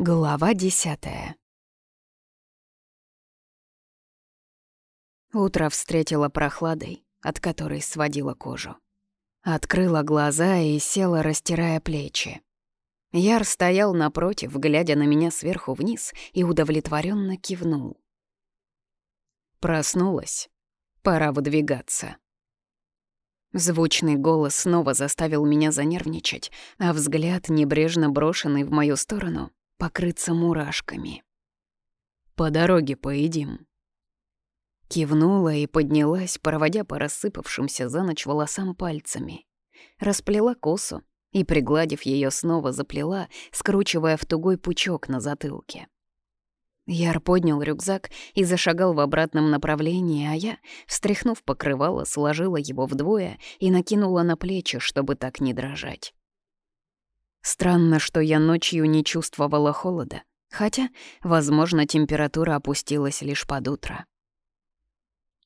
Глава десятая Утро встретило прохладой, от которой сводила кожу. Открыла глаза и села, растирая плечи. Яр стоял напротив, глядя на меня сверху вниз, и удовлетворенно кивнул. Проснулась. Пора выдвигаться. Звучный голос снова заставил меня занервничать, а взгляд, небрежно брошенный в мою сторону, покрыться мурашками. «По дороге поедим». Кивнула и поднялась, проводя по рассыпавшимся за ночь волосам пальцами. Расплела косу и, пригладив ее, снова заплела, скручивая в тугой пучок на затылке. Яр поднял рюкзак и зашагал в обратном направлении, а я, встряхнув покрывало, сложила его вдвое и накинула на плечи, чтобы так не дрожать. Странно, что я ночью не чувствовала холода, хотя, возможно, температура опустилась лишь под утро.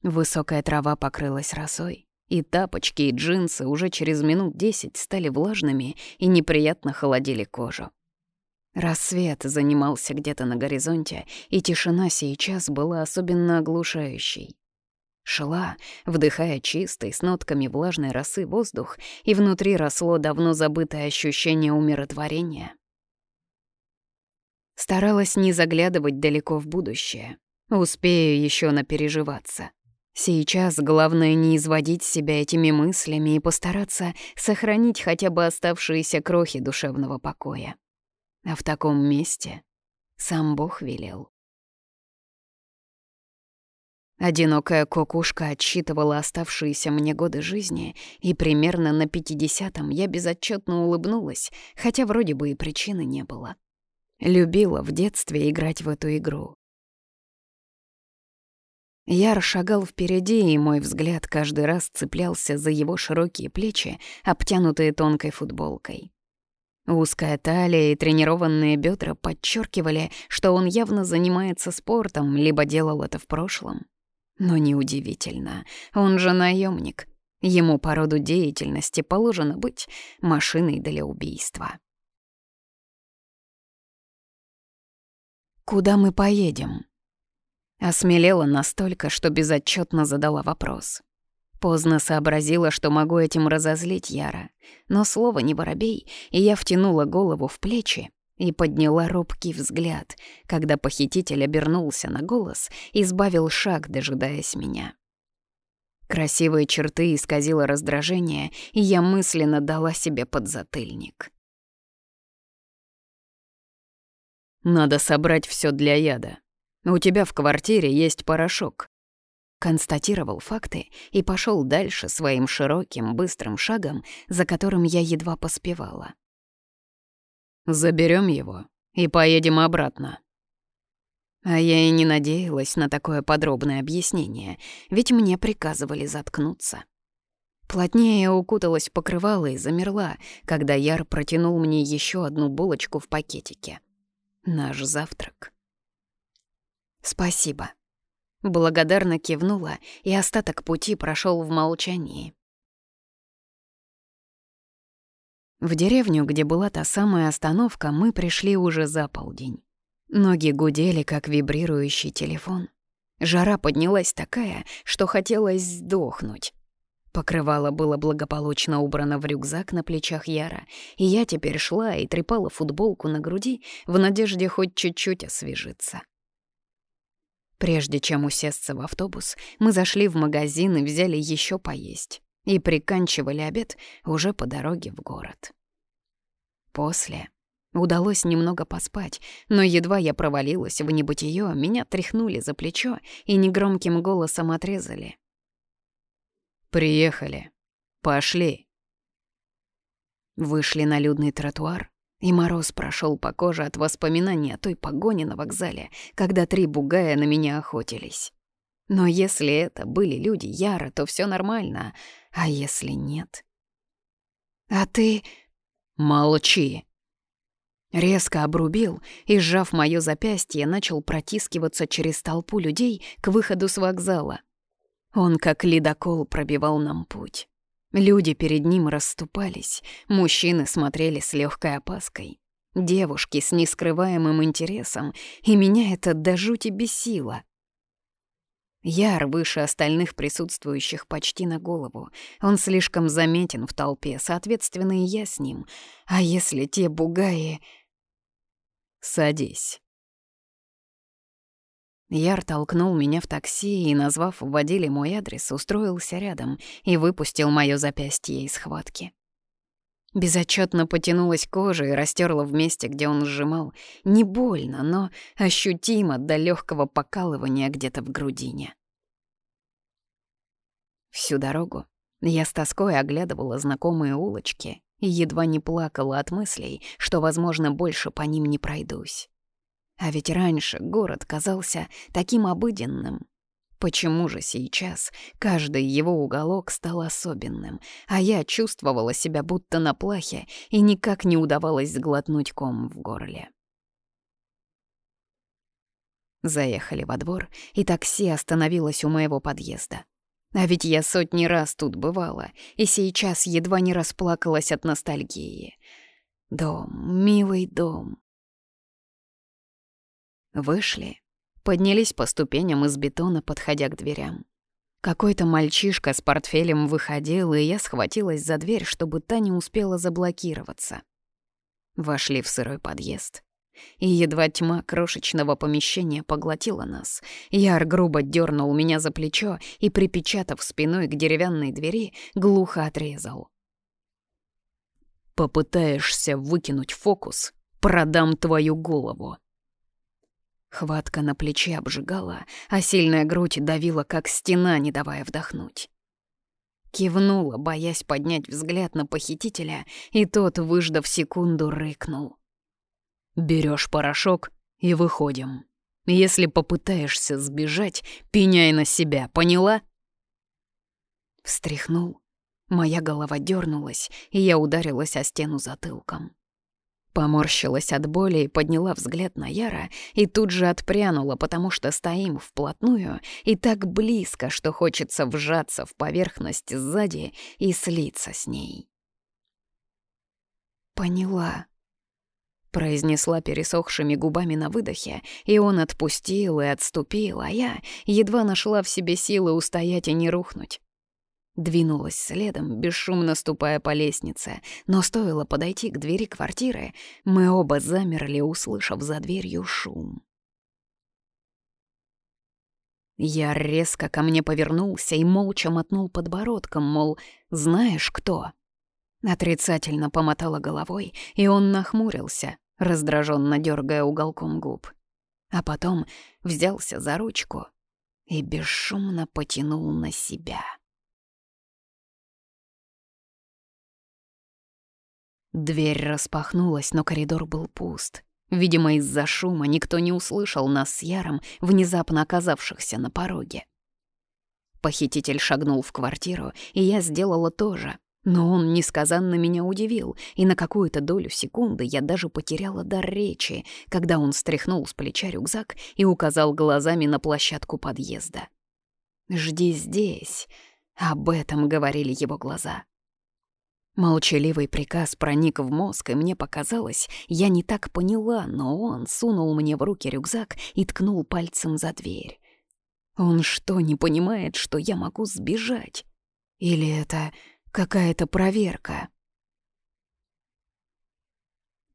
Высокая трава покрылась росой, и тапочки и джинсы уже через минут десять стали влажными и неприятно холодили кожу. Рассвет занимался где-то на горизонте, и тишина сейчас была особенно оглушающей. Шла, вдыхая чистый, с нотками влажной росы воздух, и внутри росло давно забытое ощущение умиротворения. Старалась не заглядывать далеко в будущее. Успею еще напереживаться. Сейчас главное не изводить себя этими мыслями и постараться сохранить хотя бы оставшиеся крохи душевного покоя. А в таком месте сам Бог велел. Одинокая кукушка отсчитывала оставшиеся мне годы жизни, и примерно на пятидесятом я безотчетно улыбнулась, хотя вроде бы и причины не было. Любила в детстве играть в эту игру. Яр шагал впереди, и мой взгляд каждый раз цеплялся за его широкие плечи, обтянутые тонкой футболкой. Узкая талия и тренированные бедра подчеркивали, что он явно занимается спортом, либо делал это в прошлом. Но неудивительно, он же наемник. Ему по роду деятельности положено быть машиной для убийства. «Куда мы поедем?» Осмелела настолько, что безотчетно задала вопрос. Поздно сообразила, что могу этим разозлить Яра, но слово не воробей, и я втянула голову в плечи и подняла робкий взгляд, когда похититель обернулся на голос и сбавил шаг, дожидаясь меня. Красивые черты исказило раздражение, и я мысленно дала себе подзатыльник. «Надо собрать все для яда», у тебя в квартире есть порошок». Констатировал факты и пошел дальше своим широким, быстрым шагом, за которым я едва поспевала. Заберем его и поедем обратно». А я и не надеялась на такое подробное объяснение, ведь мне приказывали заткнуться. Плотнее укуталась покрывало и замерла, когда Яр протянул мне еще одну булочку в пакетике. Наш завтрак. «Спасибо». Благодарно кивнула, и остаток пути прошел в молчании. В деревню, где была та самая остановка, мы пришли уже за полдень. Ноги гудели, как вибрирующий телефон. Жара поднялась такая, что хотелось сдохнуть. Покрывало было благополучно убрано в рюкзак на плечах Яра, и я теперь шла и трепала футболку на груди в надежде хоть чуть-чуть освежиться. Прежде чем усесться в автобус, мы зашли в магазин и взяли еще поесть. И приканчивали обед уже по дороге в город. После удалось немного поспать, но едва я провалилась в небытие, меня тряхнули за плечо и негромким голосом отрезали. «Приехали. Пошли». Вышли на людный тротуар, и мороз прошел по коже от воспоминаний о той погоне на вокзале, когда три бугая на меня охотились. Но если это были люди Яра, то все нормально, а если нет? «А ты...» «Молчи!» Резко обрубил и, сжав моё запястье, начал протискиваться через толпу людей к выходу с вокзала. Он, как ледокол, пробивал нам путь. Люди перед ним расступались, мужчины смотрели с легкой опаской. Девушки с нескрываемым интересом, и меня это до жути бесило. Яр выше остальных присутствующих почти на голову. Он слишком заметен в толпе, соответственно, и я с ним. А если те бугаи... «Садись». Яр толкнул меня в такси и, назвав в мой адрес, устроился рядом и выпустил моё запястье из схватки. Безотчетно потянулась кожа и растерла в месте, где он сжимал. Не больно, но ощутимо до легкого покалывания где-то в грудине. Всю дорогу я с тоской оглядывала знакомые улочки и едва не плакала от мыслей, что, возможно, больше по ним не пройдусь. А ведь раньше город казался таким обыденным, Почему же сейчас каждый его уголок стал особенным, а я чувствовала себя будто на плахе и никак не удавалось сглотнуть ком в горле? Заехали во двор, и такси остановилось у моего подъезда. А ведь я сотни раз тут бывала, и сейчас едва не расплакалась от ностальгии. Дом, милый дом. Вышли, Поднялись по ступеням из бетона, подходя к дверям. Какой-то мальчишка с портфелем выходил, и я схватилась за дверь, чтобы та не успела заблокироваться. Вошли в сырой подъезд. И едва тьма крошечного помещения поглотила нас, Яр грубо дернул меня за плечо и, припечатав спиной к деревянной двери, глухо отрезал. «Попытаешься выкинуть фокус, продам твою голову». Хватка на плече обжигала, а сильная грудь давила, как стена, не давая вдохнуть. Кивнула, боясь поднять взгляд на похитителя, и тот, выждав секунду, рыкнул. «Берёшь порошок и выходим. Если попытаешься сбежать, пеняй на себя, поняла?» Встряхнул. Моя голова дернулась, и я ударилась о стену затылком. Поморщилась от боли и подняла взгляд на Яра, и тут же отпрянула, потому что стоим вплотную и так близко, что хочется вжаться в поверхность сзади и слиться с ней. «Поняла», — произнесла пересохшими губами на выдохе, и он отпустил и отступил, а я едва нашла в себе силы устоять и не рухнуть. Двинулась следом, бесшумно ступая по лестнице, но стоило подойти к двери квартиры, мы оба замерли, услышав за дверью шум. Я резко ко мне повернулся и молча мотнул подбородком, мол, знаешь кто? Отрицательно помотала головой, и он нахмурился, раздраженно дергая уголком губ. А потом взялся за ручку и бесшумно потянул на себя. Дверь распахнулась, но коридор был пуст. Видимо, из-за шума никто не услышал нас с Яром, внезапно оказавшихся на пороге. Похититель шагнул в квартиру, и я сделала то же. Но он несказанно меня удивил, и на какую-то долю секунды я даже потеряла дар речи, когда он стряхнул с плеча рюкзак и указал глазами на площадку подъезда. «Жди здесь», — об этом говорили его глаза. Молчаливый приказ проник в мозг, и мне показалось, я не так поняла, но он сунул мне в руки рюкзак и ткнул пальцем за дверь. Он что, не понимает, что я могу сбежать? Или это какая-то проверка?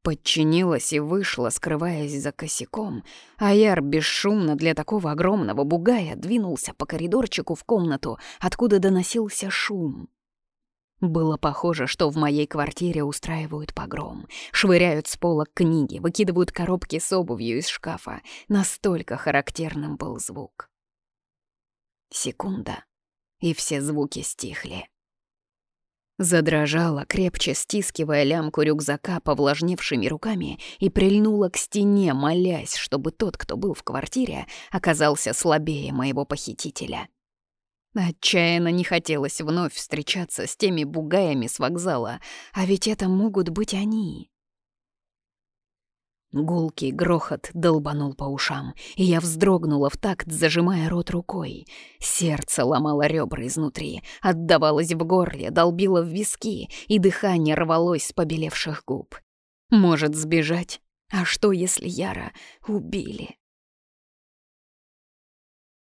Подчинилась и вышла, скрываясь за косяком, а Яр бесшумно для такого огромного бугая двинулся по коридорчику в комнату, откуда доносился шум. Было похоже, что в моей квартире устраивают погром. Швыряют с пола книги, выкидывают коробки с обувью из шкафа. Настолько характерным был звук. Секунда, и все звуки стихли. Задрожала, крепче стискивая лямку рюкзака повлажневшими руками и прильнула к стене, молясь, чтобы тот, кто был в квартире, оказался слабее моего похитителя. Отчаянно не хотелось вновь встречаться с теми бугаями с вокзала, а ведь это могут быть они. Гулкий грохот долбанул по ушам, и я вздрогнула в такт, зажимая рот рукой. Сердце ломало ребра изнутри, отдавалось в горле, долбило в виски, и дыхание рвалось с побелевших губ. Может, сбежать? А что, если Яра убили?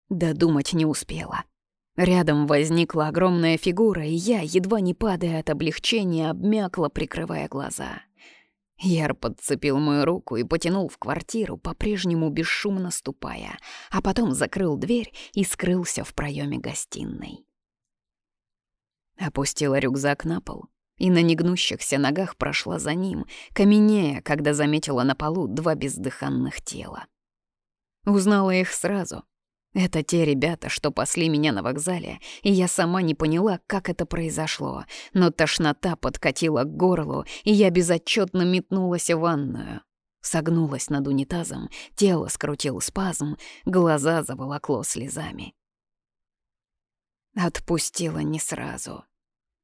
Додумать не успела. Рядом возникла огромная фигура, и я, едва не падая от облегчения, обмякла, прикрывая глаза. Яр подцепил мою руку и потянул в квартиру, по-прежнему бесшумно ступая, а потом закрыл дверь и скрылся в проеме гостиной. Опустила рюкзак на пол и на негнущихся ногах прошла за ним, каменея, когда заметила на полу два бездыханных тела. Узнала их сразу. Это те ребята, что пасли меня на вокзале, и я сама не поняла, как это произошло, но тошнота подкатила к горлу, и я безотчетно метнулась в ванную. Согнулась над унитазом, тело скрутил спазм, глаза заволокло слезами. Отпустила не сразу.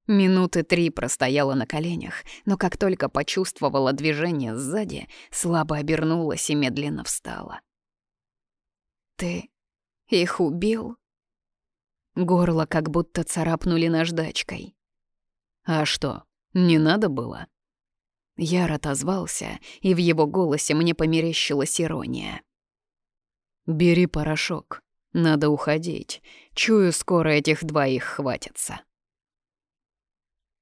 Минуты три простояла на коленях, но как только почувствовала движение сзади, слабо обернулась и медленно встала. «Ты их убил?» Горло как будто царапнули наждачкой. «А что, не надо было?» Яр отозвался, и в его голосе мне померещилась ирония. «Бери порошок, надо уходить. Чую, скоро этих двоих хватится».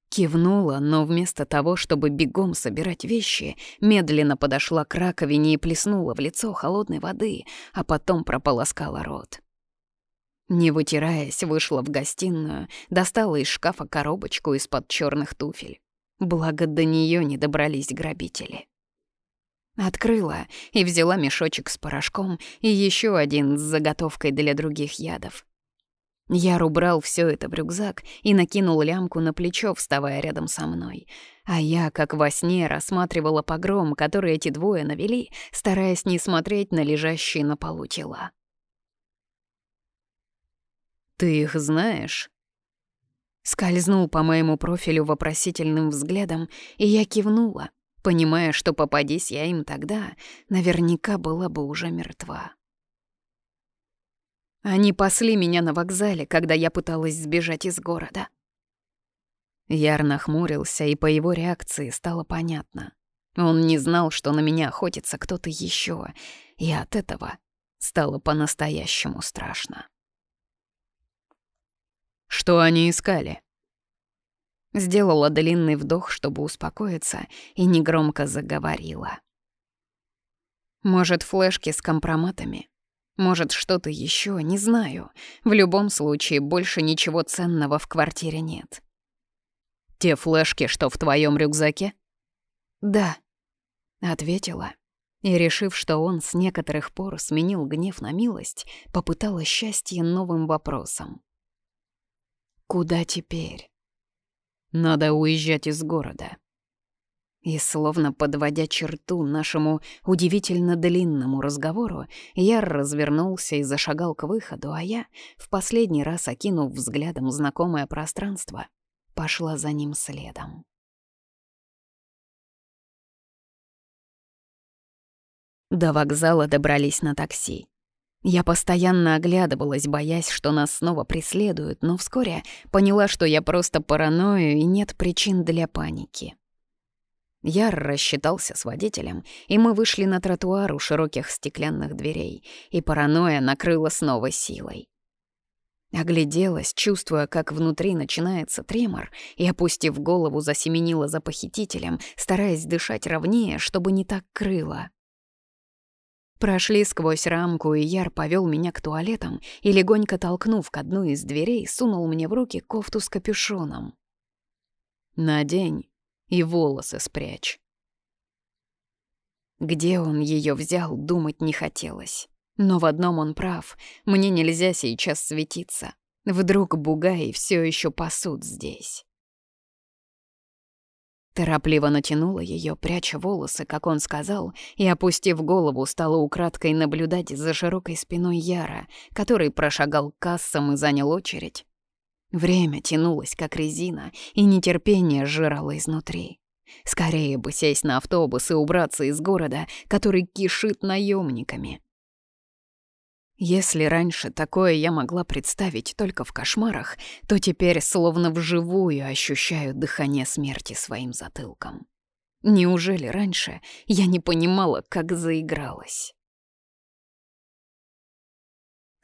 Кивнула, но вместо того, чтобы бегом собирать вещи, медленно подошла к раковине и плеснула в лицо холодной воды, а потом прополоскала рот. Не вытираясь, вышла в гостиную, достала из шкафа коробочку из-под черных туфель. Благо, до нее не добрались грабители. Открыла и взяла мешочек с порошком и еще один с заготовкой для других ядов. Я убрал все это в рюкзак и накинул лямку на плечо, вставая рядом со мной. А я, как во сне, рассматривала погром, который эти двое навели, стараясь не смотреть на лежащие на полу тела. «Ты их знаешь?» Скользнул по моему профилю вопросительным взглядом, и я кивнула, понимая, что попадись я им тогда, наверняка была бы уже мертва. Они пасли меня на вокзале, когда я пыталась сбежать из города. Яр нахмурился, и по его реакции стало понятно. Он не знал, что на меня охотится кто-то еще, и от этого стало по-настоящему страшно. «Что они искали?» Сделала длинный вдох, чтобы успокоиться, и негромко заговорила. «Может, флешки с компроматами?» Может, что-то еще, не знаю. В любом случае, больше ничего ценного в квартире нет. «Те флешки, что в твоем рюкзаке?» «Да», — ответила. И, решив, что он с некоторых пор сменил гнев на милость, попыталась счастье новым вопросом. «Куда теперь?» «Надо уезжать из города», и словно подводя черту нашему удивительно длинному разговору, Яр развернулся и зашагал к выходу, а я, в последний раз окинув взглядом знакомое пространство, пошла за ним следом. До вокзала добрались на такси. Я постоянно оглядывалась, боясь, что нас снова преследуют, но вскоре поняла, что я просто параною и нет причин для паники. Яр рассчитался с водителем, и мы вышли на тротуар у широких стеклянных дверей, и паранойя накрыла снова силой. Огляделась, чувствуя, как внутри начинается тремор, и, опустив голову, засеменила за похитителем, стараясь дышать ровнее, чтобы не так крыло. Прошли сквозь рамку, и Яр повел меня к туалетам и, легонько толкнув к одной из дверей, сунул мне в руки кофту с капюшоном. «Надень», и волосы спрячь. Где он ее взял, думать не хотелось. Но в одном он прав, мне нельзя сейчас светиться. Вдруг бугаи все еще пасут здесь. Торопливо натянула ее, пряча волосы, как он сказал, и, опустив голову, стала украдкой наблюдать за широкой спиной Яра, который прошагал к кассам и занял очередь, Время тянулось, как резина, и нетерпение сжирало изнутри. Скорее бы сесть на автобус и убраться из города, который кишит наемниками. Если раньше такое я могла представить только в кошмарах, то теперь словно вживую ощущаю дыхание смерти своим затылком. Неужели раньше я не понимала, как заигралась?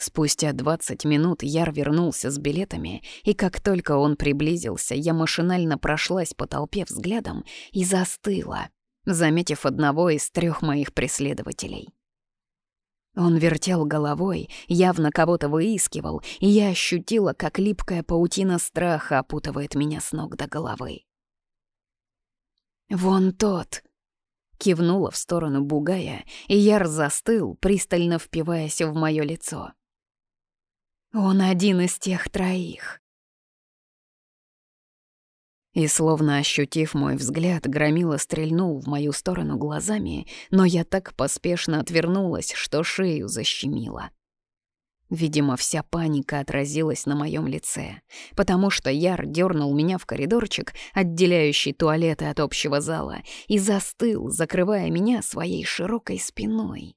Спустя 20 минут Яр вернулся с билетами, и как только он приблизился, я машинально прошлась по толпе взглядом и застыла, заметив одного из трех моих преследователей. Он вертел головой, явно кого-то выискивал, и я ощутила, как липкая паутина страха опутывает меня с ног до головы. «Вон тот!» Кивнула в сторону бугая, и Яр застыл, пристально впиваясь в мое лицо. Он один из тех троих. И словно ощутив мой взгляд, Громила стрельнул в мою сторону глазами, но я так поспешно отвернулась, что шею защемила. Видимо, вся паника отразилась на моем лице, потому что Яр дернул меня в коридорчик, отделяющий туалеты от общего зала, и застыл, закрывая меня своей широкой спиной.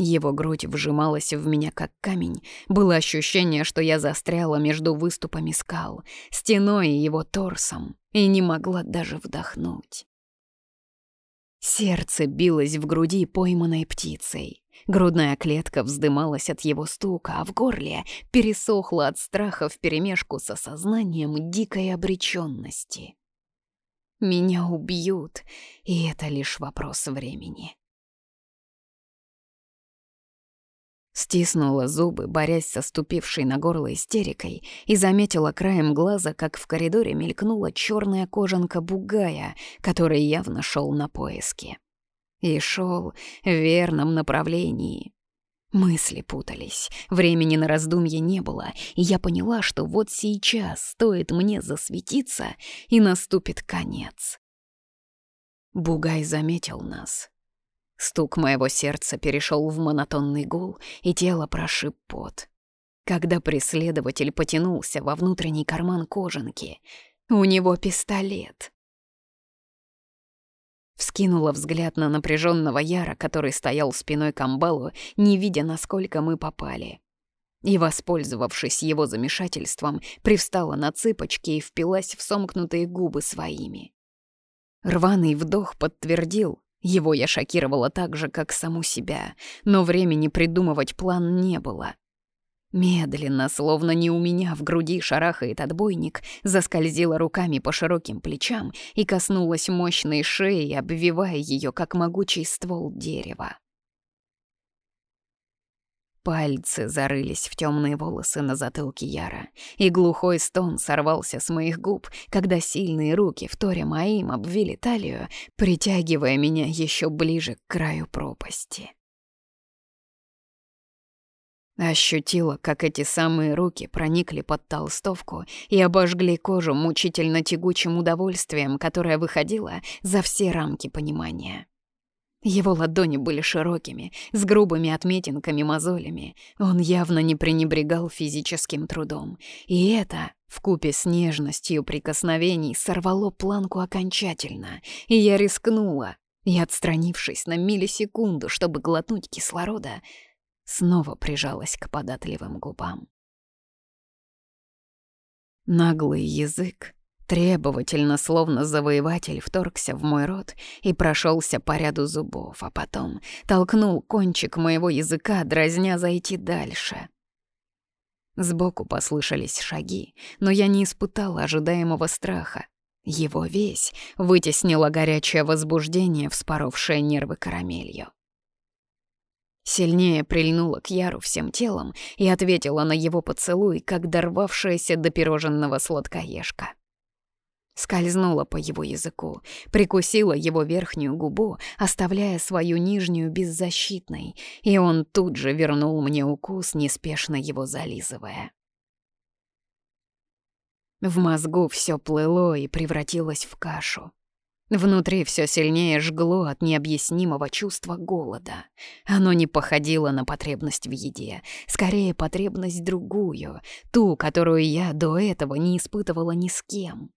Его грудь вжималась в меня как камень. Было ощущение, что я застряла между выступами скал, стеной и его торсом, и не могла даже вдохнуть. Сердце билось в груди пойманной птицей. Грудная клетка вздымалась от его стука, а в горле пересохло от страха вперемешку с осознанием дикой обреченности. Меня убьют, и это лишь вопрос времени. Стиснула зубы, борясь со ступившей на горло истерикой, и заметила краем глаза, как в коридоре мелькнула черная кожанка бугая, который явно шел на поиски. И шел в верном направлении. Мысли путались, времени на раздумье не было, и я поняла, что вот сейчас стоит мне засветиться, и наступит конец. Бугай заметил нас, Стук моего сердца перешел в монотонный гул, и тело прошиб пот. Когда преследователь потянулся во внутренний карман кожанки, у него пистолет. Вскинула взгляд на напряженного Яра, который стоял спиной к амбалу, не видя, насколько мы попали. И, воспользовавшись его замешательством, привстала на цыпочки и впилась в сомкнутые губы своими. Рваный вдох подтвердил, его я шокировала так же, как саму себя, но времени придумывать план не было. Медленно, словно не у меня в груди шарахает отбойник, заскользила руками по широким плечам и коснулась мощной шеи, обвивая ее, как могучий ствол дерева. Пальцы зарылись в темные волосы на затылке Яра, и глухой стон сорвался с моих губ, когда сильные руки, вторя моим, обвили талию, притягивая меня еще ближе к краю пропасти. Ощутила, как эти самые руки проникли под толстовку и обожгли кожу мучительно тягучим удовольствием, которое выходило за все рамки понимания. Его ладони были широкими, с грубыми отметинками-мозолями. Он явно не пренебрегал физическим трудом. И это, вкупе с нежностью прикосновений, сорвало планку окончательно. И я рискнула, и, отстранившись на миллисекунду, чтобы глотнуть кислорода, снова прижалась к податливым губам. Наглый язык Требовательно, словно завоеватель, вторгся в мой рот и прошелся по ряду зубов, а потом толкнул кончик моего языка, дразня зайти дальше. Сбоку послышались шаги, но я не испытала ожидаемого страха. Его весь вытеснило горячее возбуждение, вспоровшее нервы карамелью. Сильнее прильнула к Яру всем телом и ответила на его поцелуй, как дорвавшаяся до пироженного сладкоежка скользнула по его языку, прикусила его верхнюю губу, оставляя свою нижнюю беззащитной, и он тут же вернул мне укус, неспешно его зализывая. В мозгу все плыло и превратилось в кашу. Внутри все сильнее жгло от необъяснимого чувства голода. Оно не походило на потребность в еде, скорее потребность другую, ту, которую я до этого не испытывала ни с кем.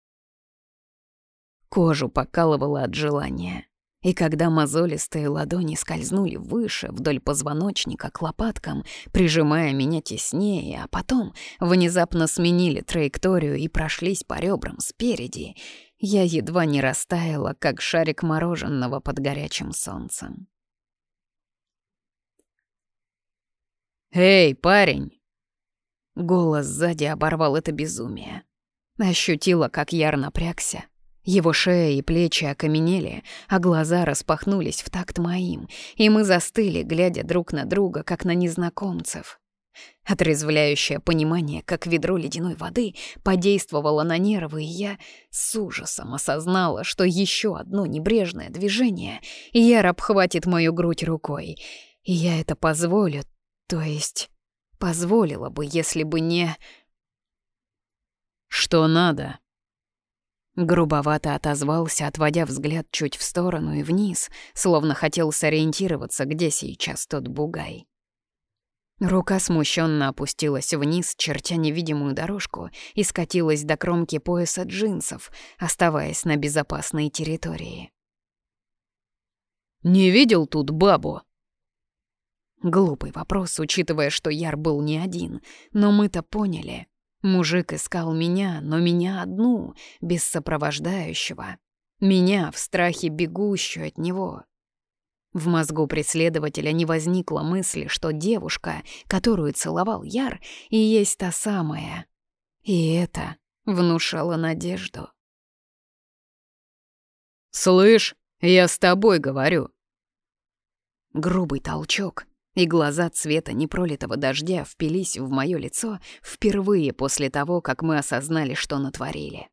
Кожу покалывало от желания. И когда мозолистые ладони скользнули выше, вдоль позвоночника к лопаткам, прижимая меня теснее, а потом внезапно сменили траекторию и прошлись по ребрам спереди, я едва не растаяла, как шарик мороженого под горячим солнцем. «Эй, парень!» Голос сзади оборвал это безумие. Ощутила, как Яр напрягся. Его шея и плечи окаменели, а глаза распахнулись в такт моим, и мы застыли, глядя друг на друга, как на незнакомцев. Отрезвляющее понимание, как ведро ледяной воды, подействовало на нервы, и я с ужасом осознала, что еще одно небрежное движение, и Яр обхватит мою грудь рукой. И я это позволю, то есть позволила бы, если бы не... «Что надо?» Грубовато отозвался, отводя взгляд чуть в сторону и вниз, словно хотел сориентироваться, где сейчас тот бугай. Рука смущенно опустилась вниз, чертя невидимую дорожку, и скатилась до кромки пояса джинсов, оставаясь на безопасной территории. «Не видел тут бабу?» Глупый вопрос, учитывая, что Яр был не один, но мы-то поняли. Мужик искал меня, но меня одну, без сопровождающего. Меня в страхе бегущую от него. В мозгу преследователя не возникла мысли, что девушка, которую целовал Яр, и есть та самая. И это внушало надежду. «Слышь, я с тобой говорю». Грубый толчок, и глаза цвета непролитого дождя впились в моё лицо впервые после того, как мы осознали, что натворили.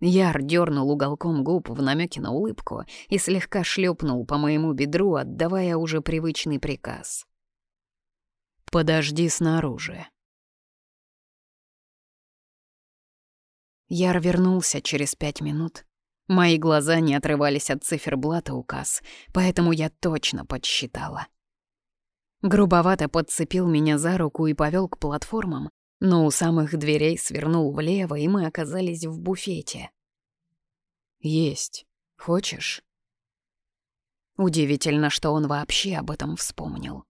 Яр дернул уголком губ в намеке на улыбку и слегка шлепнул по моему бедру, отдавая уже привычный приказ. «Подожди снаружи». Яр вернулся через пять минут. Мои глаза не отрывались от циферблата указ, поэтому я точно подсчитала. Грубовато подцепил меня за руку и повел к платформам, но у самых дверей свернул влево, и мы оказались в буфете. «Есть. Хочешь?» Удивительно, что он вообще об этом вспомнил.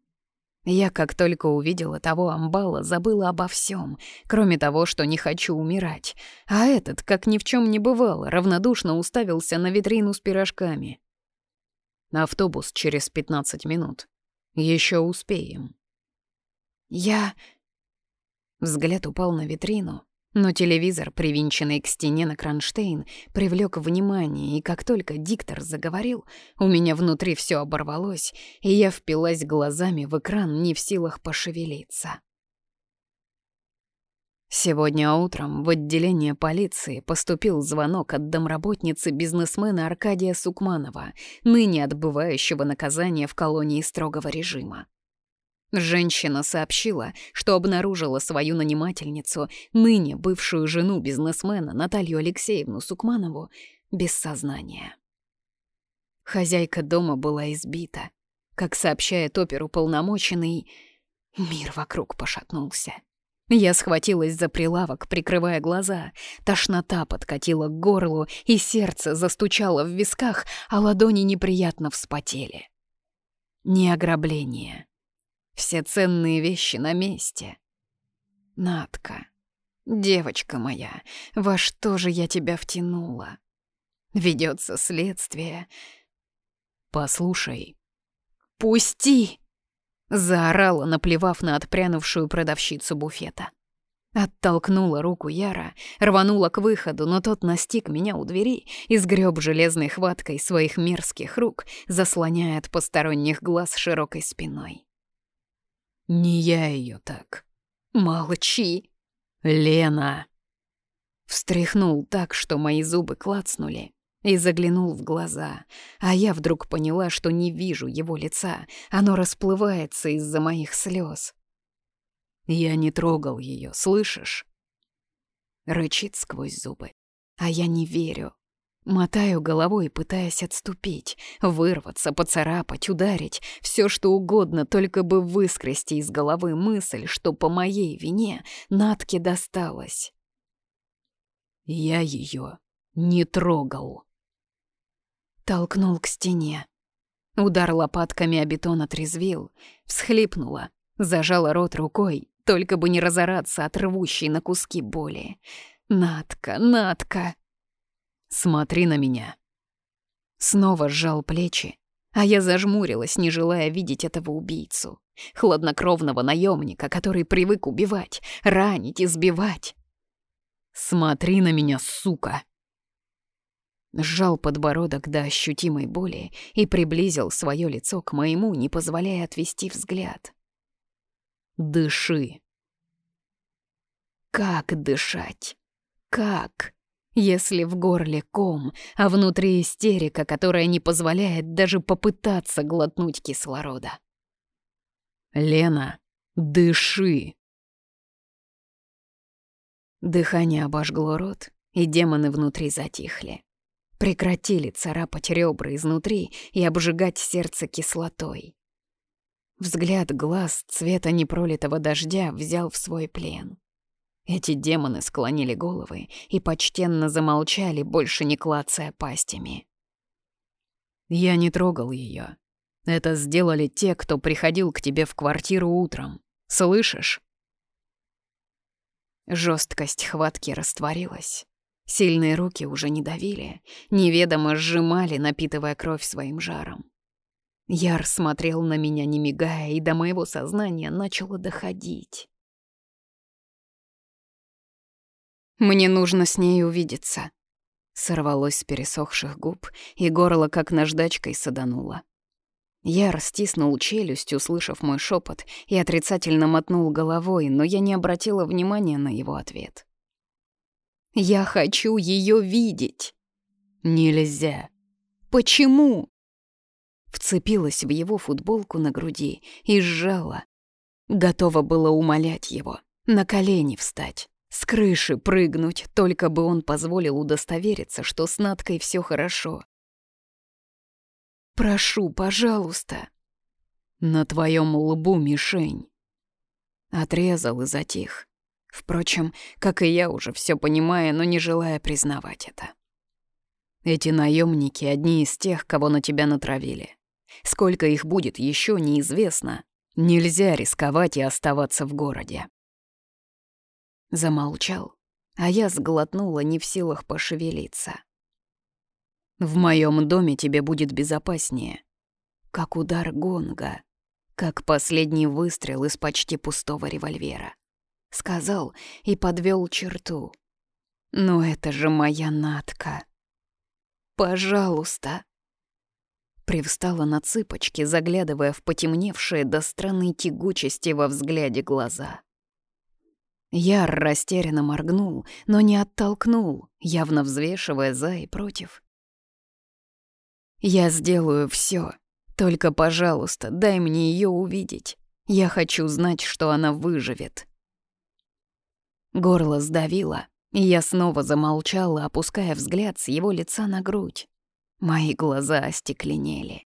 Я, как только увидела того амбала, забыла обо всем, кроме того, что не хочу умирать. А этот, как ни в чем не бывало, равнодушно уставился на витрину с пирожками. «Автобус через пятнадцать минут. Еще успеем». «Я...» Взгляд упал на витрину, но телевизор, привинченный к стене на кронштейн, привлек внимание, и как только диктор заговорил, у меня внутри все оборвалось, и я впилась глазами в экран, не в силах пошевелиться. Сегодня утром в отделение полиции поступил звонок от домработницы бизнесмена Аркадия Сукманова, ныне отбывающего наказание в колонии строгого режима. Женщина сообщила, что обнаружила свою нанимательницу, ныне бывшую жену бизнесмена Наталью Алексеевну Сукманову, без сознания. Хозяйка дома была избита. Как сообщает оперуполномоченный, мир вокруг пошатнулся. Я схватилась за прилавок, прикрывая глаза. Тошнота подкатила к горлу, и сердце застучало в висках, а ладони неприятно вспотели. Не ограбление, все ценные вещи на месте. Натка, девочка моя, во что же я тебя втянула? Ведется следствие. Послушай. Пусти! Заорала, наплевав на отпрянувшую продавщицу буфета. Оттолкнула руку Яра, рванула к выходу, но тот настиг меня у двери и сгреб железной хваткой своих мерзких рук, заслоняя от посторонних глаз широкой спиной. Не я ее так. Молчи. Лена. Встряхнул так, что мои зубы клацнули, и заглянул в глаза, а я вдруг поняла, что не вижу его лица, оно расплывается из-за моих слез. Я не трогал ее, слышишь? Рычит сквозь зубы, а я не верю. Мотаю головой, пытаясь отступить, вырваться, поцарапать, ударить, все что угодно, только бы выскрести из головы мысль, что по моей вине Натке досталось. Я ее не трогал. Толкнул к стене. Удар лопатками о бетон отрезвил, всхлипнула, зажала рот рукой, только бы не разораться от рвущей на куски боли. «Натка, Натка!» Смотри на меня». Снова сжал плечи, а я зажмурилась, не желая видеть этого убийцу. Хладнокровного наемника, который привык убивать, ранить, избивать. «Смотри на меня, сука!» Сжал подбородок до ощутимой боли и приблизил свое лицо к моему, не позволяя отвести взгляд. «Дыши!» Как дышать? Как? Если в горле ком, а внутри истерика, которая не позволяет даже попытаться глотнуть кислорода. «Лена, дыши!» Дыхание обожгло рот, и демоны внутри затихли. Прекратили царапать ребра изнутри и обжигать сердце кислотой. Взгляд глаз цвета непролитого дождя взял в свой плен. Эти демоны склонили головы и почтенно замолчали, больше не клацая пастями. «Я не трогал ее. Это сделали те, кто приходил к тебе в квартиру утром. Слышишь?» Жесткость хватки растворилась. Сильные руки уже не давили, неведомо сжимали, напитывая кровь своим жаром. Яр смотрел на меня, не мигая, и до моего сознания начало доходить. «Мне нужно с ней увидеться», — сорвалось с пересохших губ, и горло как наждачкой садануло. Яр стиснул челюсть, услышав мой шепот, и отрицательно мотнул головой, но я не обратила внимания на его ответ. «Я хочу ее видеть!» «Нельзя!» «Почему?» Вцепилась в его футболку на груди и сжала. Готова была умолять его, на колени встать, с крыши прыгнуть, только бы он позволил удостовериться, что с Надкой все хорошо. Прошу, пожалуйста. На твоем лбу мишень. Отрезал и затих. Впрочем, как и я уже все понимая, но не желая признавать это. Эти наемники одни из тех, кого на тебя натравили. Сколько их будет, еще неизвестно. Нельзя рисковать и оставаться в городе. Замолчал, а я сглотнула, не в силах пошевелиться. В моем доме тебе будет безопаснее. Как удар гонга, как последний выстрел из почти пустого револьвера. Сказал и подвел черту. Но это же моя Натка. Пожалуйста. Привстала на цыпочки, заглядывая в потемневшие до странной тягучести во взгляде глаза. Яр растерянно моргнул, но не оттолкнул, явно взвешивая за и против. Я сделаю все. Только, пожалуйста, дай мне ее увидеть. Я хочу знать, что она выживет. Горло сдавило, и я снова замолчала, опуская взгляд с его лица на грудь. Мои глаза остекленели.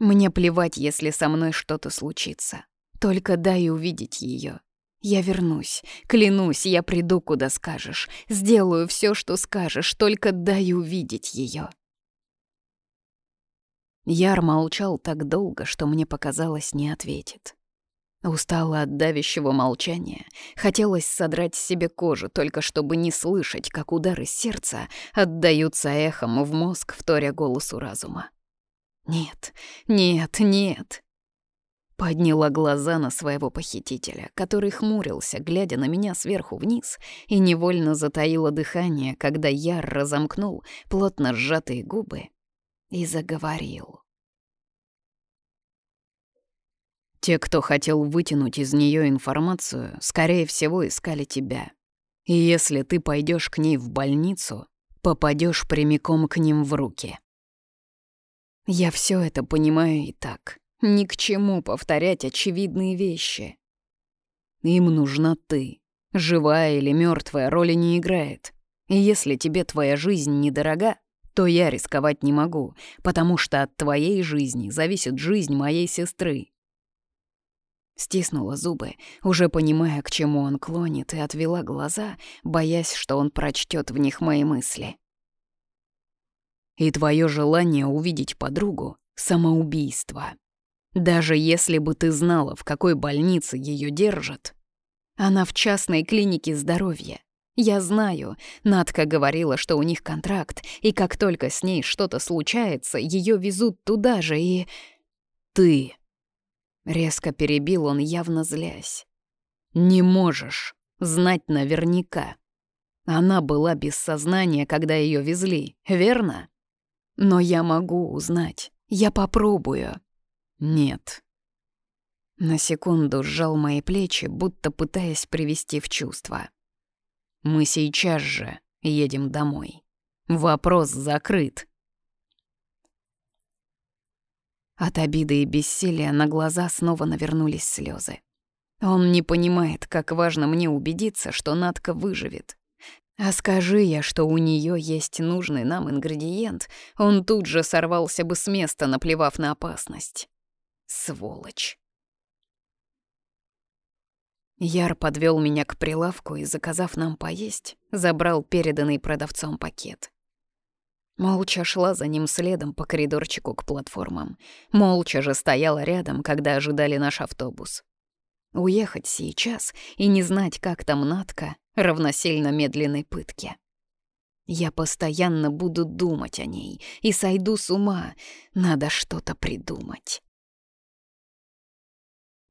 Мне плевать, если со мной что-то случится. Только дай увидеть ее. Я вернусь. Клянусь, я приду, куда скажешь. Сделаю все, что скажешь, только дай увидеть ее. Яр молчал так долго, что мне показалось, не ответит. Устала от давящего молчания, хотелось содрать себе кожу, только чтобы не слышать, как удары сердца отдаются эхом в мозг, вторя голосу разума. «Нет, нет, нет!» Подняла глаза на своего похитителя, который хмурился, глядя на меня сверху вниз, и невольно затаила дыхание, когда Яр разомкнул плотно сжатые губы и заговорил. Те, кто хотел вытянуть из нее информацию, скорее всего, искали тебя. И если ты пойдешь к ней в больницу, попадешь прямиком к ним в руки. Я все это понимаю и так. Ни к чему повторять очевидные вещи. Им нужна ты. Живая или мертвая роли не играет. И если тебе твоя жизнь недорога, то я рисковать не могу, потому что от твоей жизни зависит жизнь моей сестры. Стиснула зубы, уже понимая, к чему он клонит, и отвела глаза, боясь, что он прочтет в них мои мысли. И твое желание увидеть подругу — самоубийство. Даже если бы ты знала, в какой больнице ее держат. Она в частной клинике здоровья. Я знаю, Надка говорила, что у них контракт, и как только с ней что-то случается, ее везут туда же и... Ты... Резко перебил он, явно злясь. Не можешь знать наверняка. Она была без сознания, когда ее везли, верно? Но я могу узнать. Я попробую. Нет. На секунду сжал мои плечи, будто пытаясь привести в чувство. Мы сейчас же едем домой. Вопрос закрыт. От обиды и бессилия на глаза снова навернулись слезы. Он не понимает, как важно мне убедиться, что Надка выживет. А скажи я, что у нее есть нужный нам ингредиент, он тут же сорвался бы с места, наплевав на опасность. Сволочь. Яр подвел меня к прилавку и, заказав нам поесть, забрал переданный продавцом пакет. Молча шла за ним следом по коридорчику к платформам. Молча же стояла рядом, когда ожидали наш автобус. Уехать сейчас и не знать, как там Натка, равносильно медленной пытке. Я постоянно буду думать о ней и сойду с ума. Надо что-то придумать.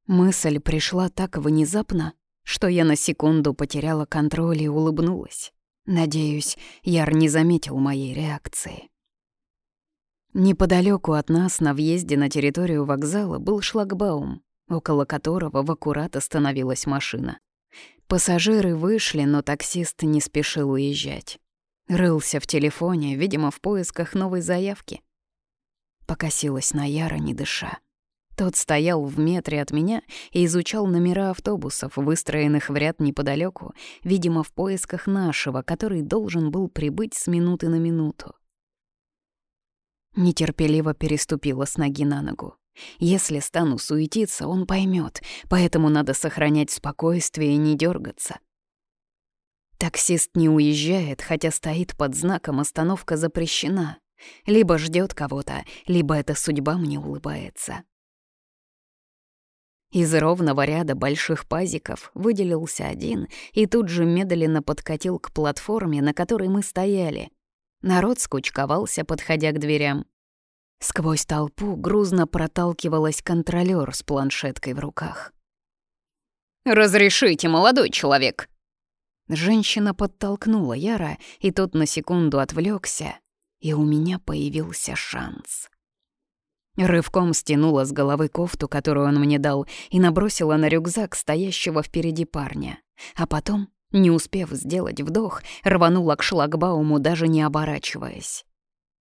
Мысль пришла так внезапно, что я на секунду потеряла контроль и улыбнулась. Надеюсь, Яр не заметил моей реакции. Неподалеку от нас на въезде на территорию вокзала был шлагбаум, около которого в аккурат остановилась машина. Пассажиры вышли, но таксист не спешил уезжать. Рылся в телефоне, видимо, в поисках новой заявки. Покосилась на Яра, не дыша. Тот стоял в метре от меня и изучал номера автобусов, выстроенных в ряд неподалеку, видимо, в поисках нашего, который должен был прибыть с минуты на минуту. Нетерпеливо переступила с ноги на ногу. Если стану суетиться, он поймет, поэтому надо сохранять спокойствие и не дергаться. Таксист не уезжает, хотя стоит под знаком «Остановка запрещена». Либо ждет кого-то, либо эта судьба мне улыбается. Из ровного ряда больших пазиков выделился один и тут же медленно подкатил к платформе, на которой мы стояли. Народ скучковался, подходя к дверям. Сквозь толпу грузно проталкивалась контролёр с планшеткой в руках. «Разрешите, молодой человек!» Женщина подтолкнула Яра, и тот на секунду отвлекся, и у меня появился шанс. Рывком стянула с головы кофту, которую он мне дал, и набросила на рюкзак стоящего впереди парня. А потом, не успев сделать вдох, рванула к шлагбауму, даже не оборачиваясь.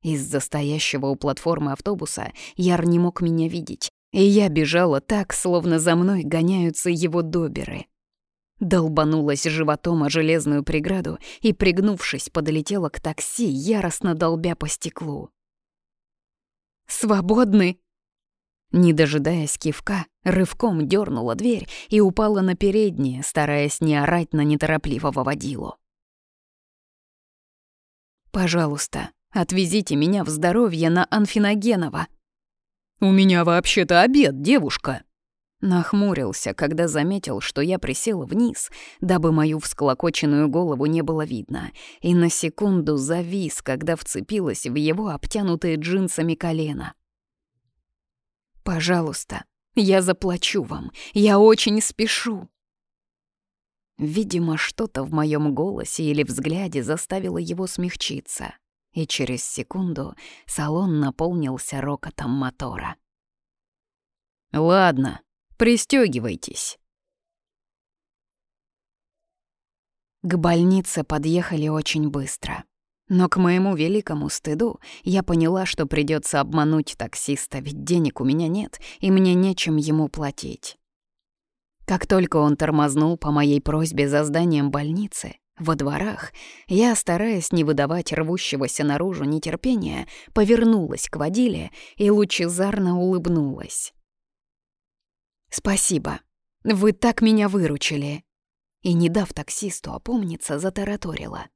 Из-за стоящего у платформы автобуса Яр не мог меня видеть, и я бежала так, словно за мной гоняются его доберы. Долбанулась животом о железную преграду и, пригнувшись, подлетела к такси, яростно долбя по стеклу. «Свободны!» Не дожидаясь кивка, рывком дернула дверь и упала на переднее, стараясь не орать на неторопливого водилу. «Пожалуйста, отвезите меня в здоровье на Анфиногенова». «У меня вообще-то обед, девушка», Нахмурился, когда заметил, что я присела вниз, дабы мою всклокоченную голову не было видно, и на секунду завис, когда вцепилась в его обтянутые джинсами колено. «Пожалуйста, я заплачу вам, я очень спешу». Видимо, что-то в моем голосе или взгляде заставило его смягчиться, и через секунду салон наполнился рокотом мотора. «Ладно», Пристегивайтесь. К больнице подъехали очень быстро. Но к моему великому стыду я поняла, что придется обмануть таксиста, ведь денег у меня нет, и мне нечем ему платить. Как только он тормознул по моей просьбе за зданием больницы, во дворах, я, стараясь не выдавать рвущегося наружу нетерпения, повернулась к водиле и лучезарно улыбнулась. «Спасибо. Вы так меня выручили». И, не дав таксисту опомниться, затараторила.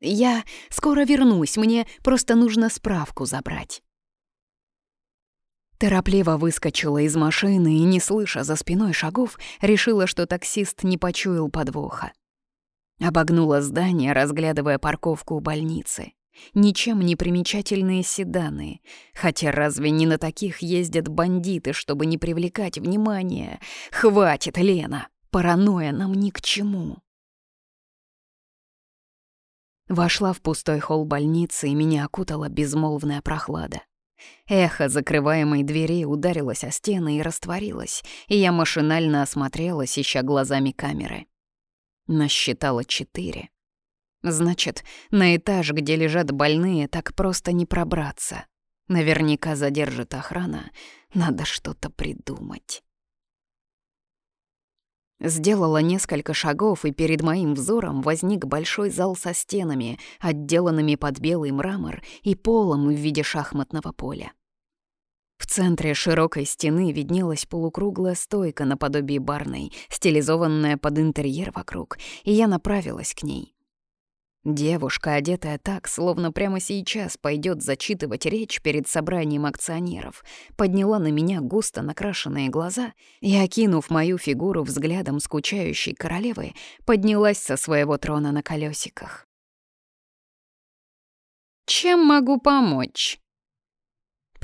«Я скоро вернусь, мне просто нужно справку забрать». Торопливо выскочила из машины и, не слыша за спиной шагов, решила, что таксист не почуял подвоха. Обогнула здание, разглядывая парковку у больницы. Ничем не примечательные седаны. Хотя разве не на таких ездят бандиты, чтобы не привлекать внимания? Хватит, Лена! Паранойя нам ни к чему. Вошла в пустой холл больницы, и меня окутала безмолвная прохлада. Эхо закрываемой двери ударилось о стены и растворилось, и я машинально осмотрелась, ища глазами камеры. Насчитала четыре. Значит, на этаж, где лежат больные, так просто не пробраться. Наверняка задержит охрана. Надо что-то придумать. Сделала несколько шагов, и перед моим взором возник большой зал со стенами, отделанными под белый мрамор и полом в виде шахматного поля. В центре широкой стены виднелась полукруглая стойка наподобие барной, стилизованная под интерьер вокруг, и я направилась к ней. Девушка, одетая так, словно прямо сейчас пойдет зачитывать речь перед собранием акционеров, подняла на меня густо накрашенные глаза и, окинув мою фигуру взглядом скучающей королевы, поднялась со своего трона на колесиках. «Чем могу помочь?»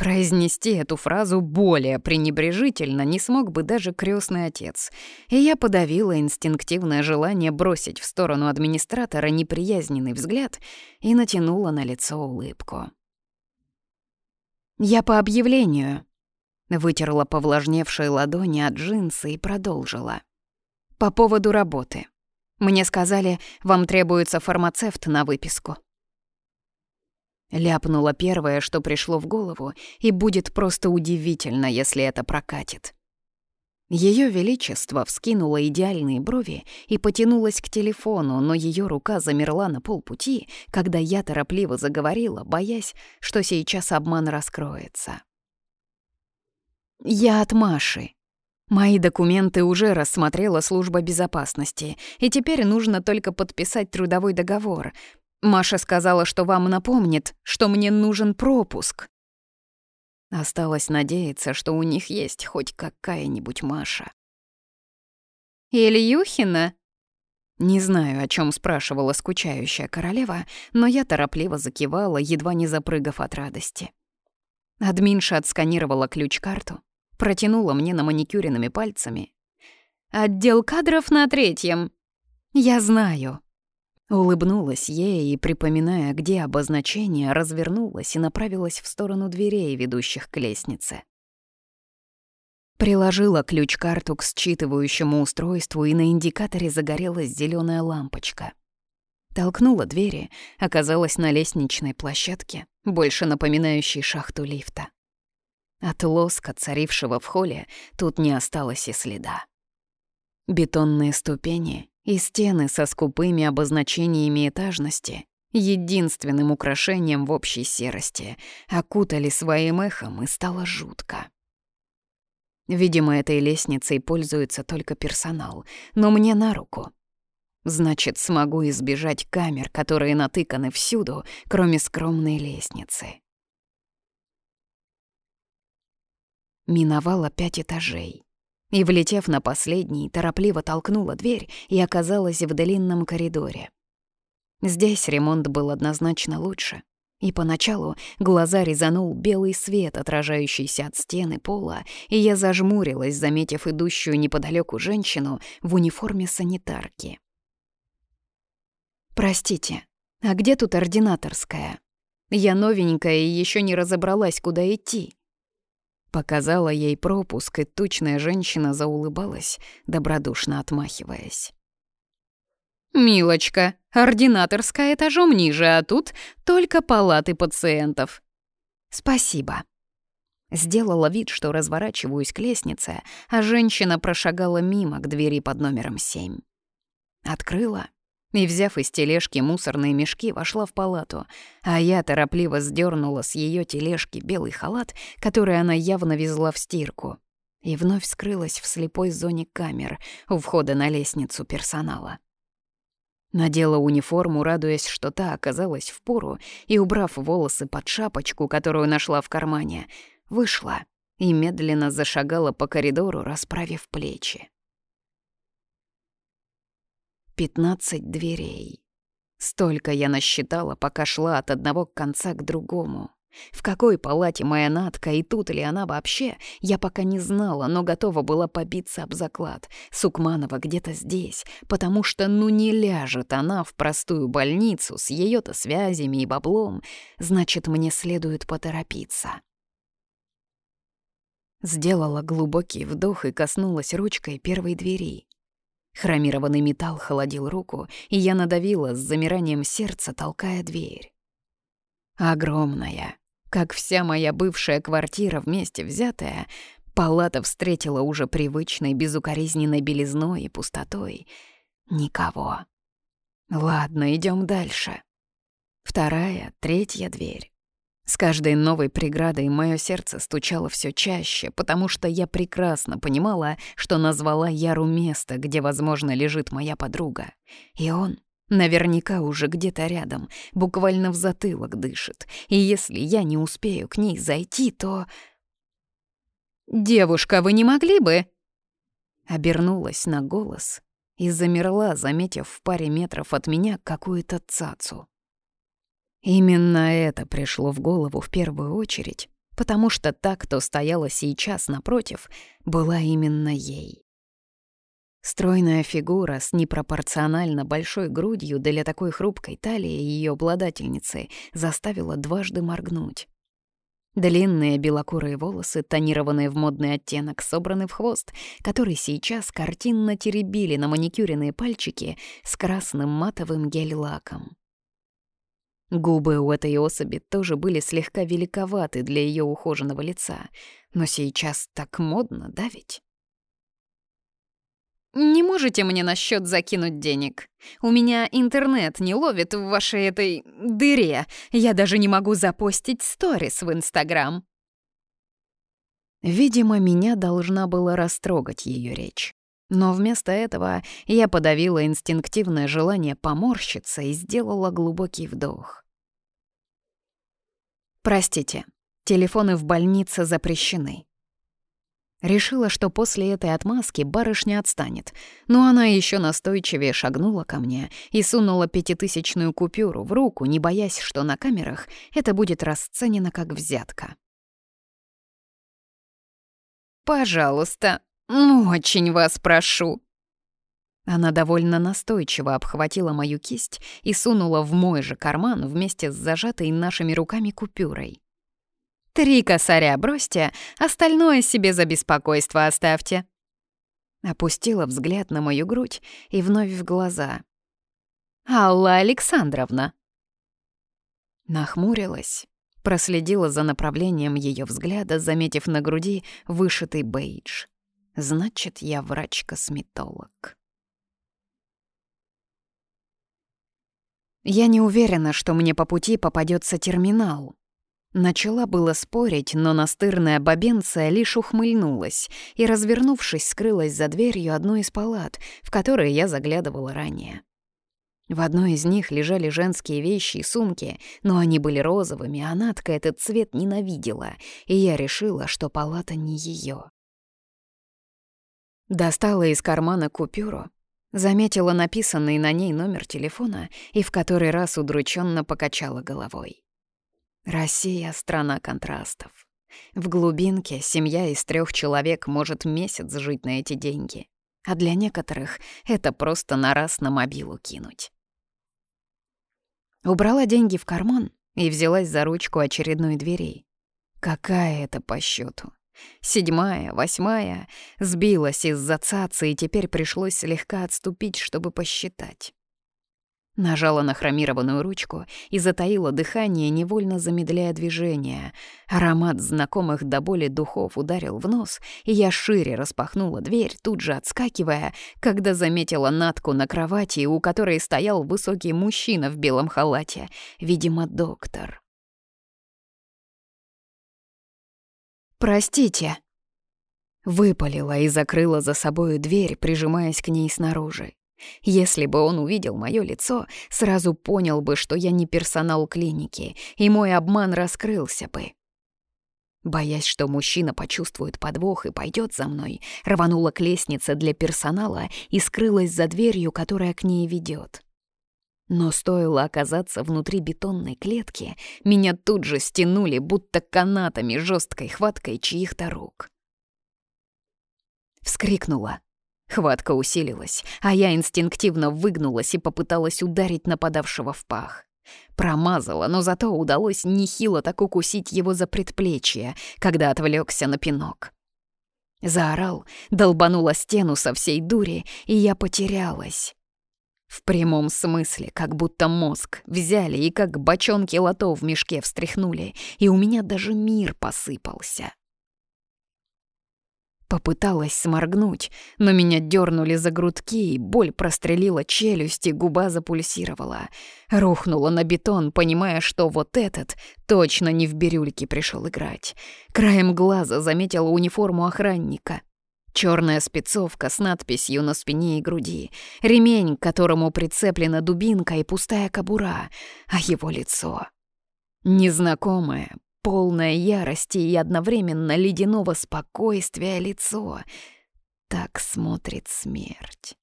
Произнести эту фразу более пренебрежительно не смог бы даже крестный отец, и я подавила инстинктивное желание бросить в сторону администратора неприязненный взгляд и натянула на лицо улыбку. «Я по объявлению», — вытерла повлажневшие ладони от джинсы и продолжила. «По поводу работы. Мне сказали, вам требуется фармацевт на выписку». Ляпнула первое, что пришло в голову, и будет просто удивительно, если это прокатит. Ее Величество вскинуло идеальные брови и потянулась к телефону, но ее рука замерла на полпути, когда я торопливо заговорила, боясь, что сейчас обман раскроется. «Я от Маши. Мои документы уже рассмотрела служба безопасности, и теперь нужно только подписать трудовой договор. Маша сказала, что вам напомнит, что мне нужен пропуск. Осталось надеяться, что у них есть хоть какая-нибудь Маша. «Ильюхина?» Не знаю, о чем спрашивала скучающая королева, но я торопливо закивала, едва не запрыгав от радости. Админша отсканировала ключ-карту, протянула мне на маникюренными пальцами. «Отдел кадров на третьем». «Я знаю», Улыбнулась ей и, припоминая, где обозначение, развернулась и направилась в сторону дверей, ведущих к лестнице. Приложила ключ-карту к считывающему устройству, и на индикаторе загорелась зеленая лампочка. Толкнула двери, оказалась на лестничной площадке, больше напоминающей шахту лифта. От лоска, царившего в холле, тут не осталось и следа. Бетонные ступени и стены со скупыми обозначениями этажности, единственным украшением в общей серости, окутали своим эхом и стало жутко. Видимо, этой лестницей пользуется только персонал, но мне на руку. Значит, смогу избежать камер, которые натыканы всюду, кроме скромной лестницы. Миновала пять этажей и, влетев на последний, торопливо толкнула дверь и оказалась в длинном коридоре. Здесь ремонт был однозначно лучше, и поначалу глаза резанул белый свет, отражающийся от стены пола, и я зажмурилась, заметив идущую неподалеку женщину в униформе санитарки. «Простите, а где тут ординаторская? Я новенькая и еще не разобралась, куда идти». Показала ей пропуск, и тучная женщина заулыбалась, добродушно отмахиваясь. «Милочка, ординаторская этажом ниже, а тут только палаты пациентов». «Спасибо». Сделала вид, что разворачиваюсь к лестнице, а женщина прошагала мимо к двери под номером семь. Открыла и, взяв из тележки мусорные мешки, вошла в палату, а я торопливо сдернула с ее тележки белый халат, который она явно везла в стирку, и вновь скрылась в слепой зоне камер у входа на лестницу персонала. Надела униформу, радуясь, что та оказалась в пору, и, убрав волосы под шапочку, которую нашла в кармане, вышла и медленно зашагала по коридору, расправив плечи. Пятнадцать дверей. Столько я насчитала, пока шла от одного конца к другому. В какой палате моя Натка и тут ли она вообще, я пока не знала, но готова была побиться об заклад. Сукманова где-то здесь, потому что ну не ляжет она в простую больницу с ее-то связями и баблом, значит, мне следует поторопиться. Сделала глубокий вдох и коснулась ручкой первой двери. Хромированный металл холодил руку, и я надавила с замиранием сердца, толкая дверь. Огромная, как вся моя бывшая квартира вместе взятая, палата встретила уже привычной безукоризненной белизной и пустотой. Никого. Ладно, идем дальше. Вторая, третья дверь. С каждой новой преградой мое сердце стучало все чаще, потому что я прекрасно понимала, что назвала Яру место, где, возможно, лежит моя подруга. И он Наверняка уже где-то рядом, буквально в затылок дышит. И если я не успею к ней зайти, то... «Девушка, вы не могли бы?» Обернулась на голос и замерла, заметив в паре метров от меня какую-то цацу. Именно это пришло в голову в первую очередь, потому что та, кто стояла сейчас напротив, была именно ей. Стройная фигура с непропорционально большой грудью для такой хрупкой талии ее обладательницы заставила дважды моргнуть. Длинные белокурые волосы, тонированные в модный оттенок, собраны в хвост, который сейчас картинно теребили на маникюренные пальчики с красным матовым гель-лаком. Губы у этой особи тоже были слегка великоваты для ее ухоженного лица, но сейчас так модно, да ведь? «Не можете мне на счет закинуть денег? У меня интернет не ловит в вашей этой дыре. Я даже не могу запостить сторис в Инстаграм». Видимо, меня должна была растрогать ее речь. Но вместо этого я подавила инстинктивное желание поморщиться и сделала глубокий вдох. «Простите, телефоны в больнице запрещены. Решила, что после этой отмазки барышня отстанет, но она еще настойчивее шагнула ко мне и сунула пятитысячную купюру в руку, не боясь, что на камерах это будет расценено как взятка. «Пожалуйста, очень вас прошу!» Она довольно настойчиво обхватила мою кисть и сунула в мой же карман вместе с зажатой нашими руками купюрой. Три косаря бросьте, остальное себе за беспокойство оставьте». Опустила взгляд на мою грудь и вновь в глаза. «Алла Александровна!» Нахмурилась, проследила за направлением ее взгляда, заметив на груди вышитый бейдж. «Значит, я врач-косметолог». Я не уверена, что мне по пути попадется терминал. Начала было спорить, но настырная бабенция лишь ухмыльнулась и, развернувшись, скрылась за дверью одной из палат, в которые я заглядывала ранее. В одной из них лежали женские вещи и сумки, но они были розовыми, а Натка этот цвет ненавидела, и я решила, что палата не ее. Достала из кармана купюру, заметила написанный на ней номер телефона и в который раз удрученно покачала головой. Россия — страна контрастов. В глубинке семья из трех человек может месяц жить на эти деньги, а для некоторых это просто на раз на мобилу кинуть. Убрала деньги в карман и взялась за ручку очередной двери. Какая это по счету? Седьмая, восьмая, сбилась из-за цацы, и теперь пришлось слегка отступить, чтобы посчитать. Нажала на хромированную ручку и затаила дыхание, невольно замедляя движение. Аромат знакомых до боли духов ударил в нос, и я шире распахнула дверь, тут же отскакивая, когда заметила Натку на кровати, у которой стоял высокий мужчина в белом халате, видимо, доктор. «Простите», Выпалила и закрыла за собою дверь, прижимаясь к ней снаружи. Если бы он увидел мое лицо, сразу понял бы, что я не персонал клиники, и мой обман раскрылся бы. Боясь, что мужчина почувствует подвох и пойдет за мной, рванула к лестнице для персонала и скрылась за дверью, которая к ней ведет. Но стоило оказаться внутри бетонной клетки, меня тут же стянули, будто канатами жесткой хваткой чьих-то рук. Вскрикнула. Хватка усилилась, а я инстинктивно выгнулась и попыталась ударить нападавшего в пах. Промазала, но зато удалось нехило так укусить его за предплечье, когда отвлекся на пинок. Заорал, долбанула стену со всей дури, и я потерялась. В прямом смысле, как будто мозг взяли и как бочонки лото в мешке встряхнули, и у меня даже мир посыпался. Попыталась сморгнуть, но меня дернули за грудки, и боль прострелила челюсть, и губа запульсировала. Рухнула на бетон, понимая, что вот этот точно не в бирюльке пришел играть. Краем глаза заметила униформу охранника. Черная спецовка с надписью на спине и груди, ремень, к которому прицеплена дубинка и пустая кобура, а его лицо. Незнакомое, полное ярости и одновременно ледяного спокойствия лицо. Так смотрит смерть.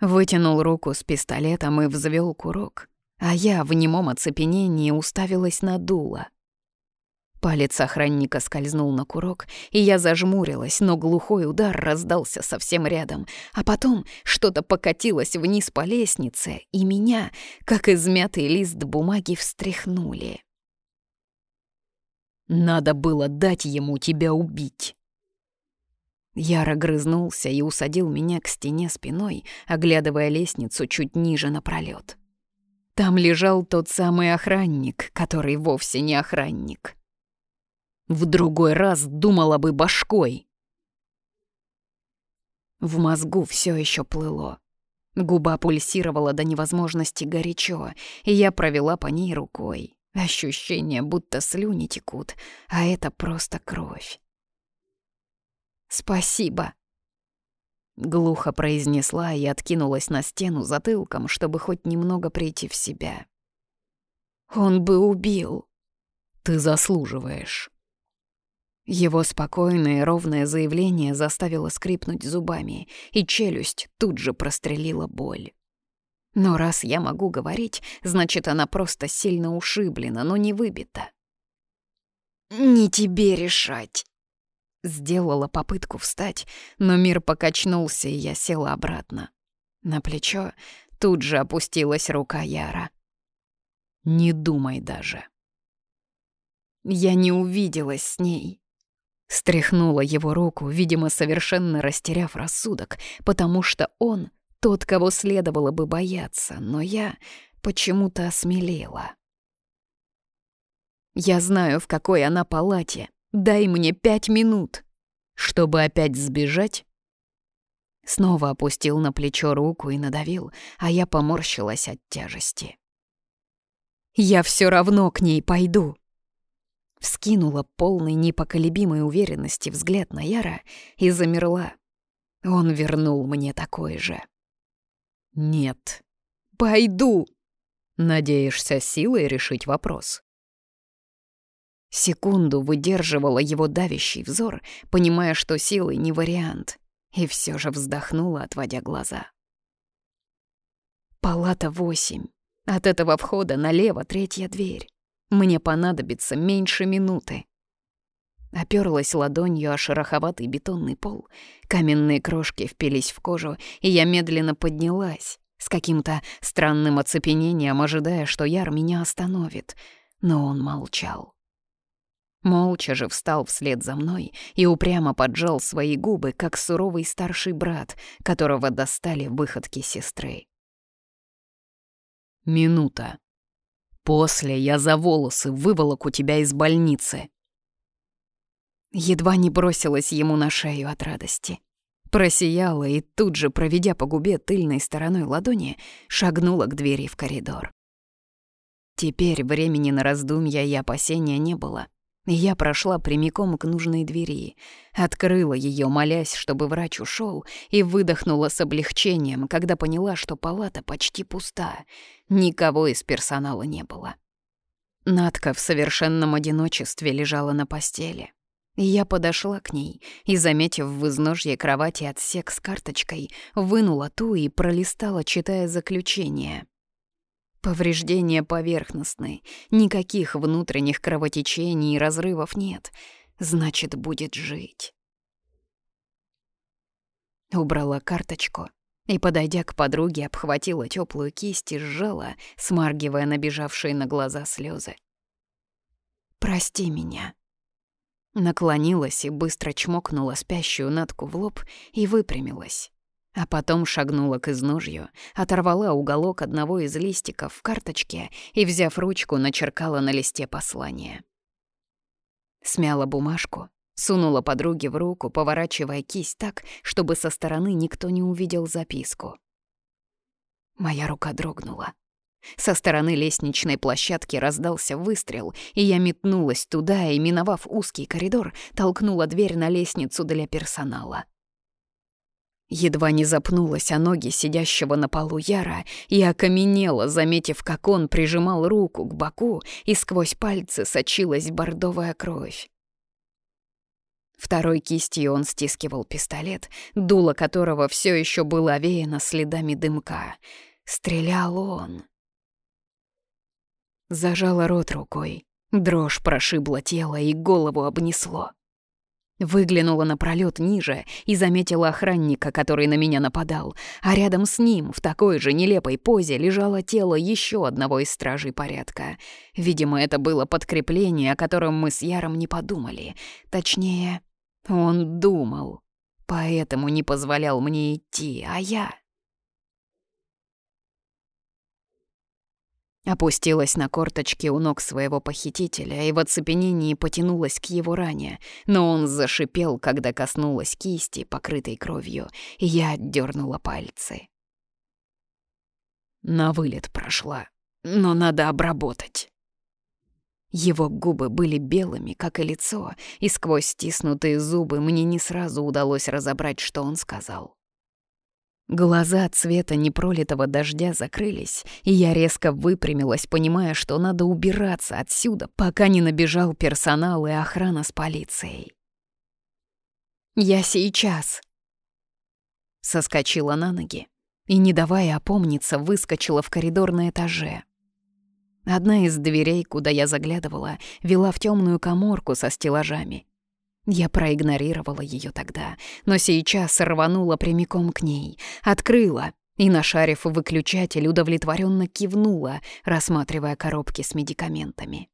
Вытянул руку с пистолетом и взвел курок, а я в немом оцепенении уставилась на дуло. Палец охранника скользнул на курок, и я зажмурилась, но глухой удар раздался совсем рядом. А потом что-то покатилось вниз по лестнице, и меня, как измятый лист бумаги, встряхнули. «Надо было дать ему тебя убить!» Яро грызнулся и усадил меня к стене спиной, оглядывая лестницу чуть ниже напролёт. Там лежал тот самый охранник, который вовсе не охранник. В другой раз думала бы башкой. В мозгу все еще плыло. Губа пульсировала до невозможности горячо, и я провела по ней рукой. Ощущение, будто слюни текут, а это просто кровь. «Спасибо», — глухо произнесла и откинулась на стену затылком, чтобы хоть немного прийти в себя. «Он бы убил». «Ты заслуживаешь». Его спокойное и ровное заявление заставило скрипнуть зубами, и челюсть тут же прострелила боль. Но раз я могу говорить, значит, она просто сильно ушиблена, но не выбита. «Не тебе решать!» Сделала попытку встать, но мир покачнулся, и я села обратно. На плечо тут же опустилась рука Яра. «Не думай даже». Я не увиделась с ней. Стряхнула его руку, видимо, совершенно растеряв рассудок, потому что он тот, кого следовало бы бояться, но я почему-то осмелела. «Я знаю, в какой она палате. Дай мне пять минут, чтобы опять сбежать». Снова опустил на плечо руку и надавил, а я поморщилась от тяжести. «Я все равно к ней пойду», Вскинула полный непоколебимой уверенности взгляд на Яра и замерла. Он вернул мне такой же. «Нет. Пойду!» «Надеешься силой решить вопрос?» Секунду выдерживала его давящий взор, понимая, что силой не вариант, и все же вздохнула, отводя глаза. Палата восемь. От этого входа налево третья дверь. Мне понадобится меньше минуты. Оперлась ладонью о шероховатый бетонный пол. Каменные крошки впились в кожу, и я медленно поднялась, с каким-то странным оцепенением, ожидая, что Яр меня остановит. Но он молчал. Молча же встал вслед за мной и упрямо поджал свои губы, как суровый старший брат, которого достали выходки сестры. «Минута», После я за волосы выволоку тебя из больницы». Едва не бросилась ему на шею от радости. Просияла и тут же, проведя по губе тыльной стороной ладони, шагнула к двери в коридор. Теперь времени на раздумья и опасения не было. Я прошла прямиком к нужной двери, открыла ее, молясь, чтобы врач ушел, и выдохнула с облегчением, когда поняла, что палата почти пуста, никого из персонала не было. Надка в совершенном одиночестве лежала на постели. Я подошла к ней и, заметив в изножье кровати отсек с карточкой, вынула ту и пролистала, читая заключение. Повреждения поверхностные, никаких внутренних кровотечений и разрывов нет. Значит, будет жить. Убрала карточку и, подойдя к подруге, обхватила теплую кисть и сжала, смаргивая набежавшие на глаза слезы. «Прости меня». Наклонилась и быстро чмокнула спящую Натку в лоб и выпрямилась. А потом шагнула к изножью, оторвала уголок одного из листиков в карточке и, взяв ручку, начеркала на листе послание. Смяла бумажку, сунула подруге в руку, поворачивая кисть так, чтобы со стороны никто не увидел записку. Моя рука дрогнула. Со стороны лестничной площадки раздался выстрел, и я метнулась туда и, миновав узкий коридор, толкнула дверь на лестницу для персонала. Едва не запнулась о ноги сидящего на полу Яра и окаменела, заметив, как он прижимал руку к боку, и сквозь пальцы сочилась бордовая кровь. Второй кистью он стискивал пистолет, дуло которого все еще было овеяно следами дымка. Стрелял он. Зажала рот рукой. Дрожь прошибла тело и голову обнесло. Выглянула на пролет ниже и заметила охранника, который на меня нападал, а рядом с ним, в такой же нелепой позе, лежало тело еще одного из стражей порядка. Видимо, это было подкрепление, о котором мы с Яром не подумали. Точнее, он думал, поэтому не позволял мне идти, а я... Опустилась на корточки у ног своего похитителя и в оцепенении потянулась к его ране, но он зашипел, когда коснулась кисти, покрытой кровью, и я отдернула пальцы. На вылет прошла, но надо обработать. Его губы были белыми, как и лицо, и сквозь стиснутые зубы мне не сразу удалось разобрать, что он сказал. Глаза цвета непролитого дождя закрылись, и я резко выпрямилась, понимая, что надо убираться отсюда, пока не набежал персонал и охрана с полицией. «Я сейчас!» Соскочила на ноги и, не давая опомниться, выскочила в коридор на этаже. Одна из дверей, куда я заглядывала, вела в темную коморку со стеллажами. Я проигнорировала ее тогда, но сейчас рванула прямиком к ней, открыла и, нашарив выключатель, удовлетворенно кивнула, рассматривая коробки с медикаментами.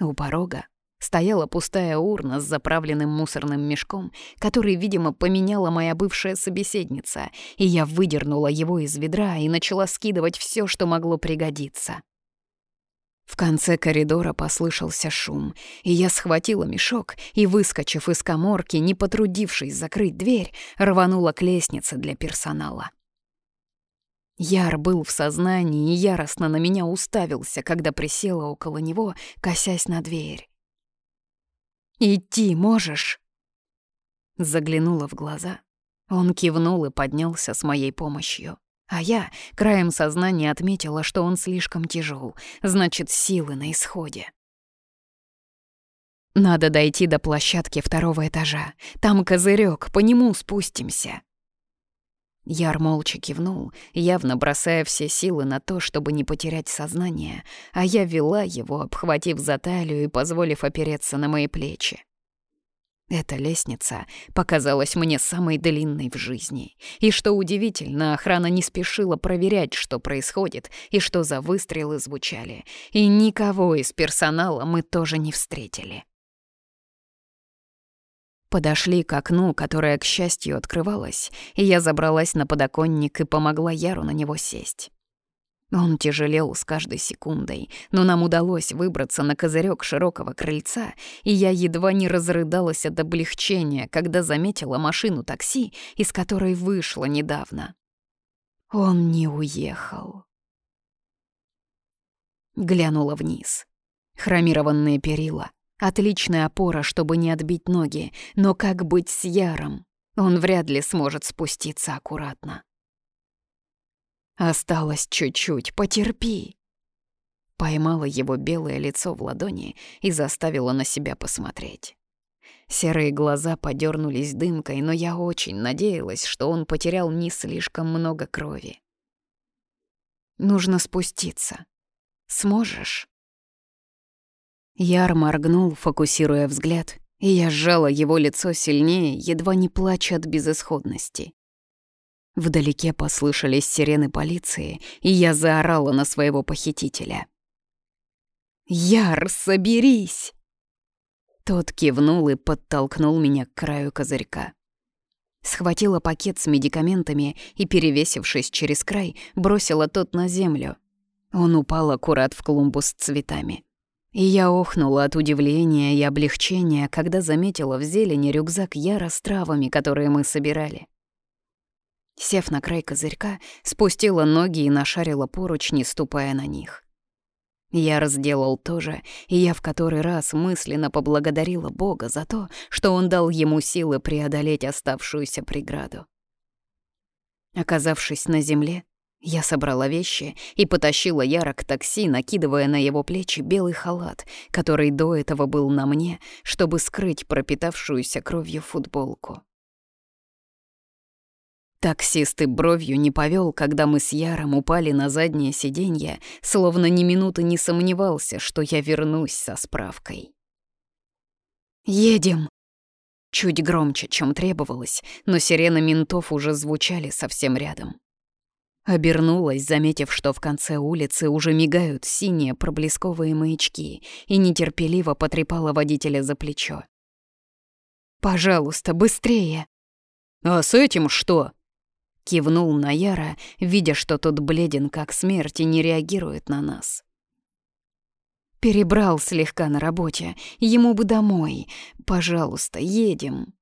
У порога стояла пустая урна с заправленным мусорным мешком, который, видимо, поменяла моя бывшая собеседница, и я выдернула его из ведра и начала скидывать все, что могло пригодиться. В конце коридора послышался шум, и я схватила мешок и, выскочив из коморки, не потрудившись закрыть дверь, рванула к лестнице для персонала. Яр был в сознании и яростно на меня уставился, когда присела около него, косясь на дверь. «Идти можешь?» Заглянула в глаза. Он кивнул и поднялся с моей помощью. А я краем сознания отметила, что он слишком тяжел, значит, силы на исходе. Надо дойти до площадки второго этажа. Там козырек, по нему спустимся. Яр молча кивнул, явно бросая все силы на то, чтобы не потерять сознание, а я вела его, обхватив за талию и позволив опереться на мои плечи. Эта лестница показалась мне самой длинной в жизни. И что удивительно, охрана не спешила проверять, что происходит и что за выстрелы звучали. И никого из персонала мы тоже не встретили. Подошли к окну, которое, к счастью, открывалось, и я забралась на подоконник и помогла Яру на него сесть. Он тяжелел с каждой секундой, но нам удалось выбраться на козырек широкого крыльца, и я едва не разрыдалась от облегчения, когда заметила машину такси, из которой вышла недавно. Он не уехал. Глянула вниз. Хромированные перила. Отличная опора, чтобы не отбить ноги, но как быть с Яром? Он вряд ли сможет спуститься аккуратно. Осталось чуть-чуть, потерпи. Поймала его белое лицо в ладони и заставила на себя посмотреть. Серые глаза подернулись дымкой, но я очень надеялась, что он потерял не слишком много крови. «Нужно спуститься. Сможешь?» Яр моргнул, фокусируя взгляд, и я сжала его лицо сильнее, едва не плача от безысходности. Вдалеке послышались сирены полиции, и я заорала на своего похитителя. «Яр, соберись!» Тот кивнул и подтолкнул меня к краю козырька. Схватила пакет с медикаментами и, перевесившись через край, бросила тот на землю. Он упал аккурат в клумбу с цветами. И я охнула от удивления и облегчения, когда заметила в зелени рюкзак Яра с травами, которые мы собирали. Сев на край козырька, спустила ноги и нашарила поручни, ступая на них. Я разделал то же, и я в который раз мысленно поблагодарила Бога за то, что он дал ему силы преодолеть оставшуюся преграду. Оказавшись на земле, я собрала вещи и потащила Яра к такси, накидывая на его плечи белый халат, который до этого был на мне, чтобы скрыть пропитавшуюся кровью футболку. Таксист и бровью не повел, когда мы с Яром упали на заднее сиденье, словно ни минуты не сомневался, что я вернусь со справкой. «Едем!» Чуть громче, чем требовалось, но сирены ментов уже звучали совсем рядом. Обернулась, заметив, что в конце улицы уже мигают синие проблесковые маячки, и нетерпеливо потрепала водителя за плечо. «Пожалуйста, быстрее!» «А с этим что?» Кивнул на Яра, видя, что тот бледен как смерть и не реагирует на нас. Перебрал слегка на работе. Ему бы домой. Пожалуйста, едем.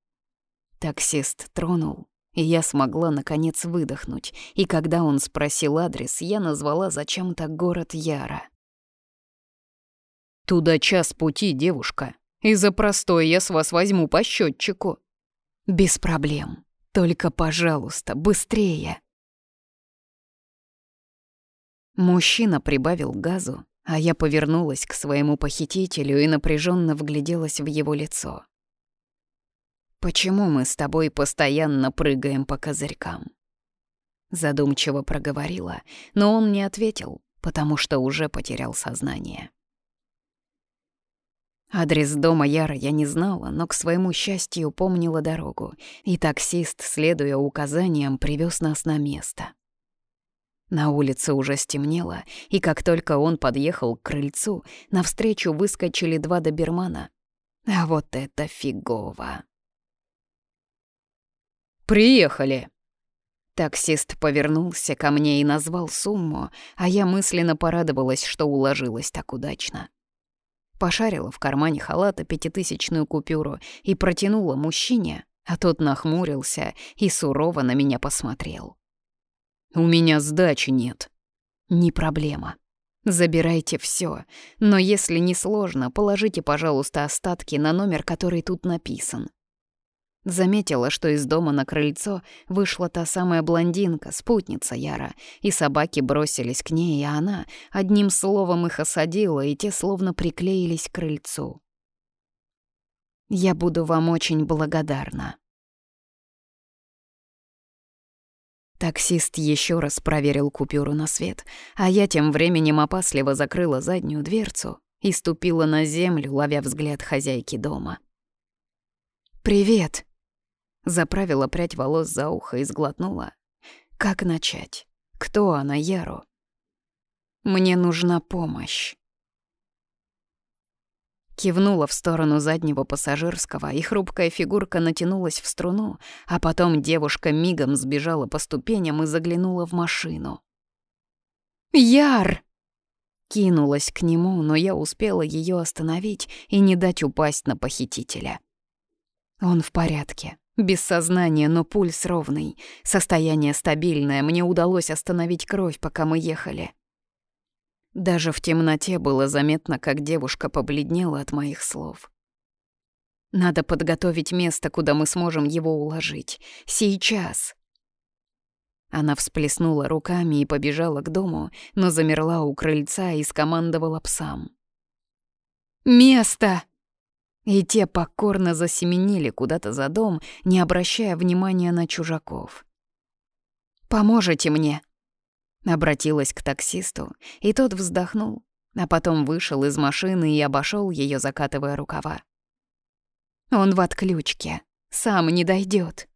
Таксист тронул, и я смогла наконец выдохнуть. И когда он спросил адрес, я назвала зачем-то город Яра. «Туда час пути, девушка. И за простой я с вас возьму по счетчику. «Без проблем», только, пожалуйста, быстрее!» Мужчина прибавил газу, а я повернулась к своему похитителю и напряженно вгляделась в его лицо. «Почему мы с тобой постоянно прыгаем по козырькам?» Задумчиво проговорила, но он не ответил, потому что уже потерял сознание. Адрес дома Яра я не знала, но к своему счастью помнила дорогу, и таксист, следуя указаниям, привез нас на место. На улице уже стемнело, и как только он подъехал к крыльцу, навстречу выскочили два добермана. А вот это фигово. «Приехали!» Таксист повернулся ко мне и назвал сумму, а я мысленно порадовалась, что уложилась так удачно. Пошарила в кармане халата пятитысячную купюру и протянула мужчине, а тот нахмурился и сурово на меня посмотрел. «У меня сдачи нет». «Не проблема. Забирайте все, но если не сложно, положите, пожалуйста, остатки на номер, который тут написан. Заметила, что из дома на крыльцо вышла та самая блондинка, спутница Яра, и собаки бросились к ней, и она одним словом их осадила, и те словно приклеились к крыльцу. «Я буду вам очень благодарна». Таксист еще раз проверил купюру на свет, а я тем временем опасливо закрыла заднюю дверцу и ступила на землю, ловя взгляд хозяйки дома. «Привет!» Заправила прядь волос за ухо и сглотнула. Как начать? Кто она, Яру? Мне нужна помощь. Кивнула в сторону заднего пассажирского, и хрупкая фигурка натянулась в струну, а потом девушка мигом сбежала по ступеням и заглянула в машину. «Яр!» Кинулась к нему, но я успела ее остановить и не дать упасть на похитителя. Он в порядке. Без сознания, но пульс ровный. Состояние стабильное. Мне удалось остановить кровь, пока мы ехали. Даже в темноте было заметно, как девушка побледнела от моих слов. Надо подготовить место, куда мы сможем его уложить. Сейчас. Она всплеснула руками и побежала к дому, но замерла у крыльца и скомандовала псам. «Место!» И те покорно засеменили куда-то за дом, не обращая внимания на чужаков. «Поможете мне?» Обратилась к таксисту, и тот вздохнул, а потом вышел из машины и обошел ее, закатывая рукава. «Он в отключке, сам не дойдет.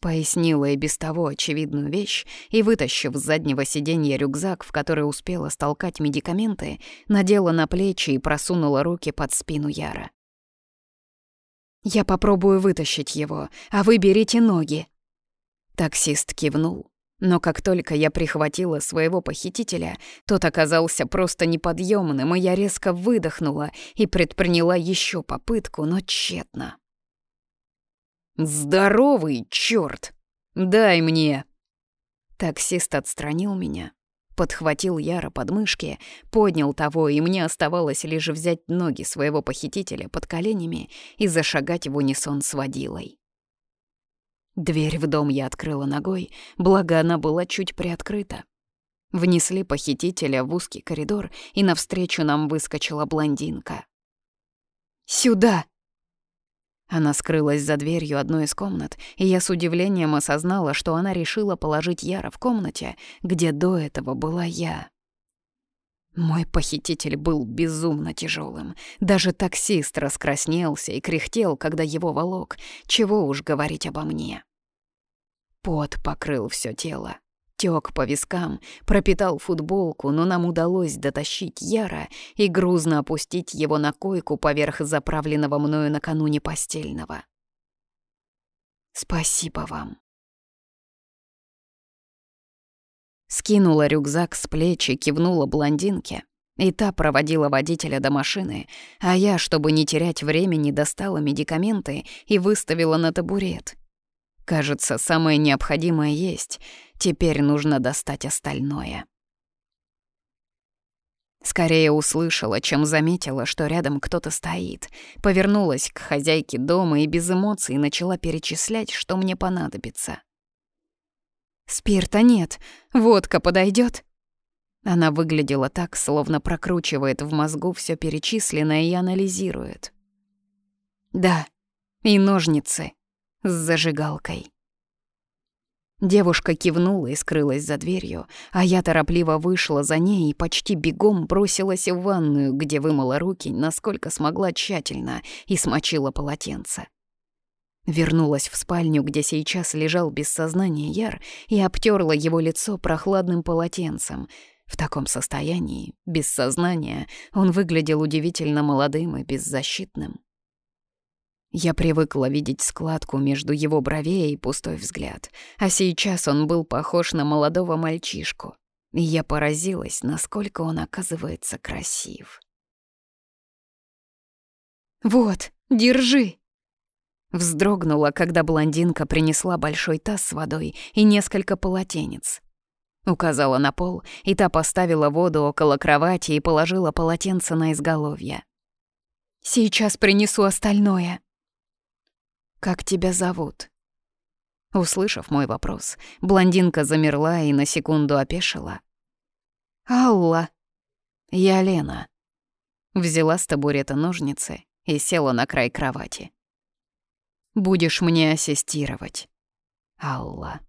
Пояснила и без того очевидную вещь и, вытащив с заднего сиденья рюкзак, в который успела столкать медикаменты, надела на плечи и просунула руки под спину Яра. «Я попробую вытащить его, а вы берите ноги». Таксист кивнул, но как только я прихватила своего похитителя, тот оказался просто неподъемным, и я резко выдохнула и предприняла еще попытку, но тщетно. «Здоровый чёрт! Дай мне!» Таксист отстранил меня, подхватил Яра под мышки, поднял того, и мне оставалось лишь взять ноги своего похитителя под коленями и зашагать в унисон с водилой. Дверь в дом я открыла ногой, благо она была чуть приоткрыта. Внесли похитителя в узкий коридор, и навстречу нам выскочила блондинка. «Сюда!» Она скрылась за дверью одной из комнат, и я с удивлением осознала, что она решила положить Яра в комнате, где до этого была я. Мой похититель был безумно тяжелым. Даже таксист раскраснелся и кряхтел, когда его волок. Чего уж говорить обо мне. Пот покрыл все тело тёк по вискам, пропитал футболку, но нам удалось дотащить Яра и грузно опустить его на койку поверх заправленного мною накануне постельного. Спасибо вам. Скинула рюкзак с плеч и кивнула блондинке, и та проводила водителя до машины, а я, чтобы не терять времени, достала медикаменты и выставила на табурет. Кажется, самое необходимое есть — Теперь нужно достать остальное. Скорее услышала, чем заметила, что рядом кто-то стоит. Повернулась к хозяйке дома и без эмоций начала перечислять, что мне понадобится. «Спирта нет. Водка подойдет. Она выглядела так, словно прокручивает в мозгу все перечисленное и анализирует. «Да, и ножницы с зажигалкой». Девушка кивнула и скрылась за дверью, а я торопливо вышла за ней и почти бегом бросилась в ванную, где вымыла руки, насколько смогла тщательно, и смочила полотенце. Вернулась в спальню, где сейчас лежал без сознания Яр, и обтерла его лицо прохладным полотенцем. В таком состоянии, без сознания, он выглядел удивительно молодым и беззащитным. Я привыкла видеть складку между его бровей и пустой взгляд, а сейчас он был похож на молодого мальчишку, и я поразилась, насколько он оказывается красив. «Вот, держи!» Вздрогнула, когда блондинка принесла большой таз с водой и несколько полотенец. Указала на пол, и та поставила воду около кровати и положила полотенце на изголовье. «Сейчас принесу остальное», «Как тебя зовут?» Услышав мой вопрос, блондинка замерла и на секунду опешила. «Алла». «Я Лена». Взяла с табурета ножницы и села на край кровати. «Будешь мне ассистировать, Алла».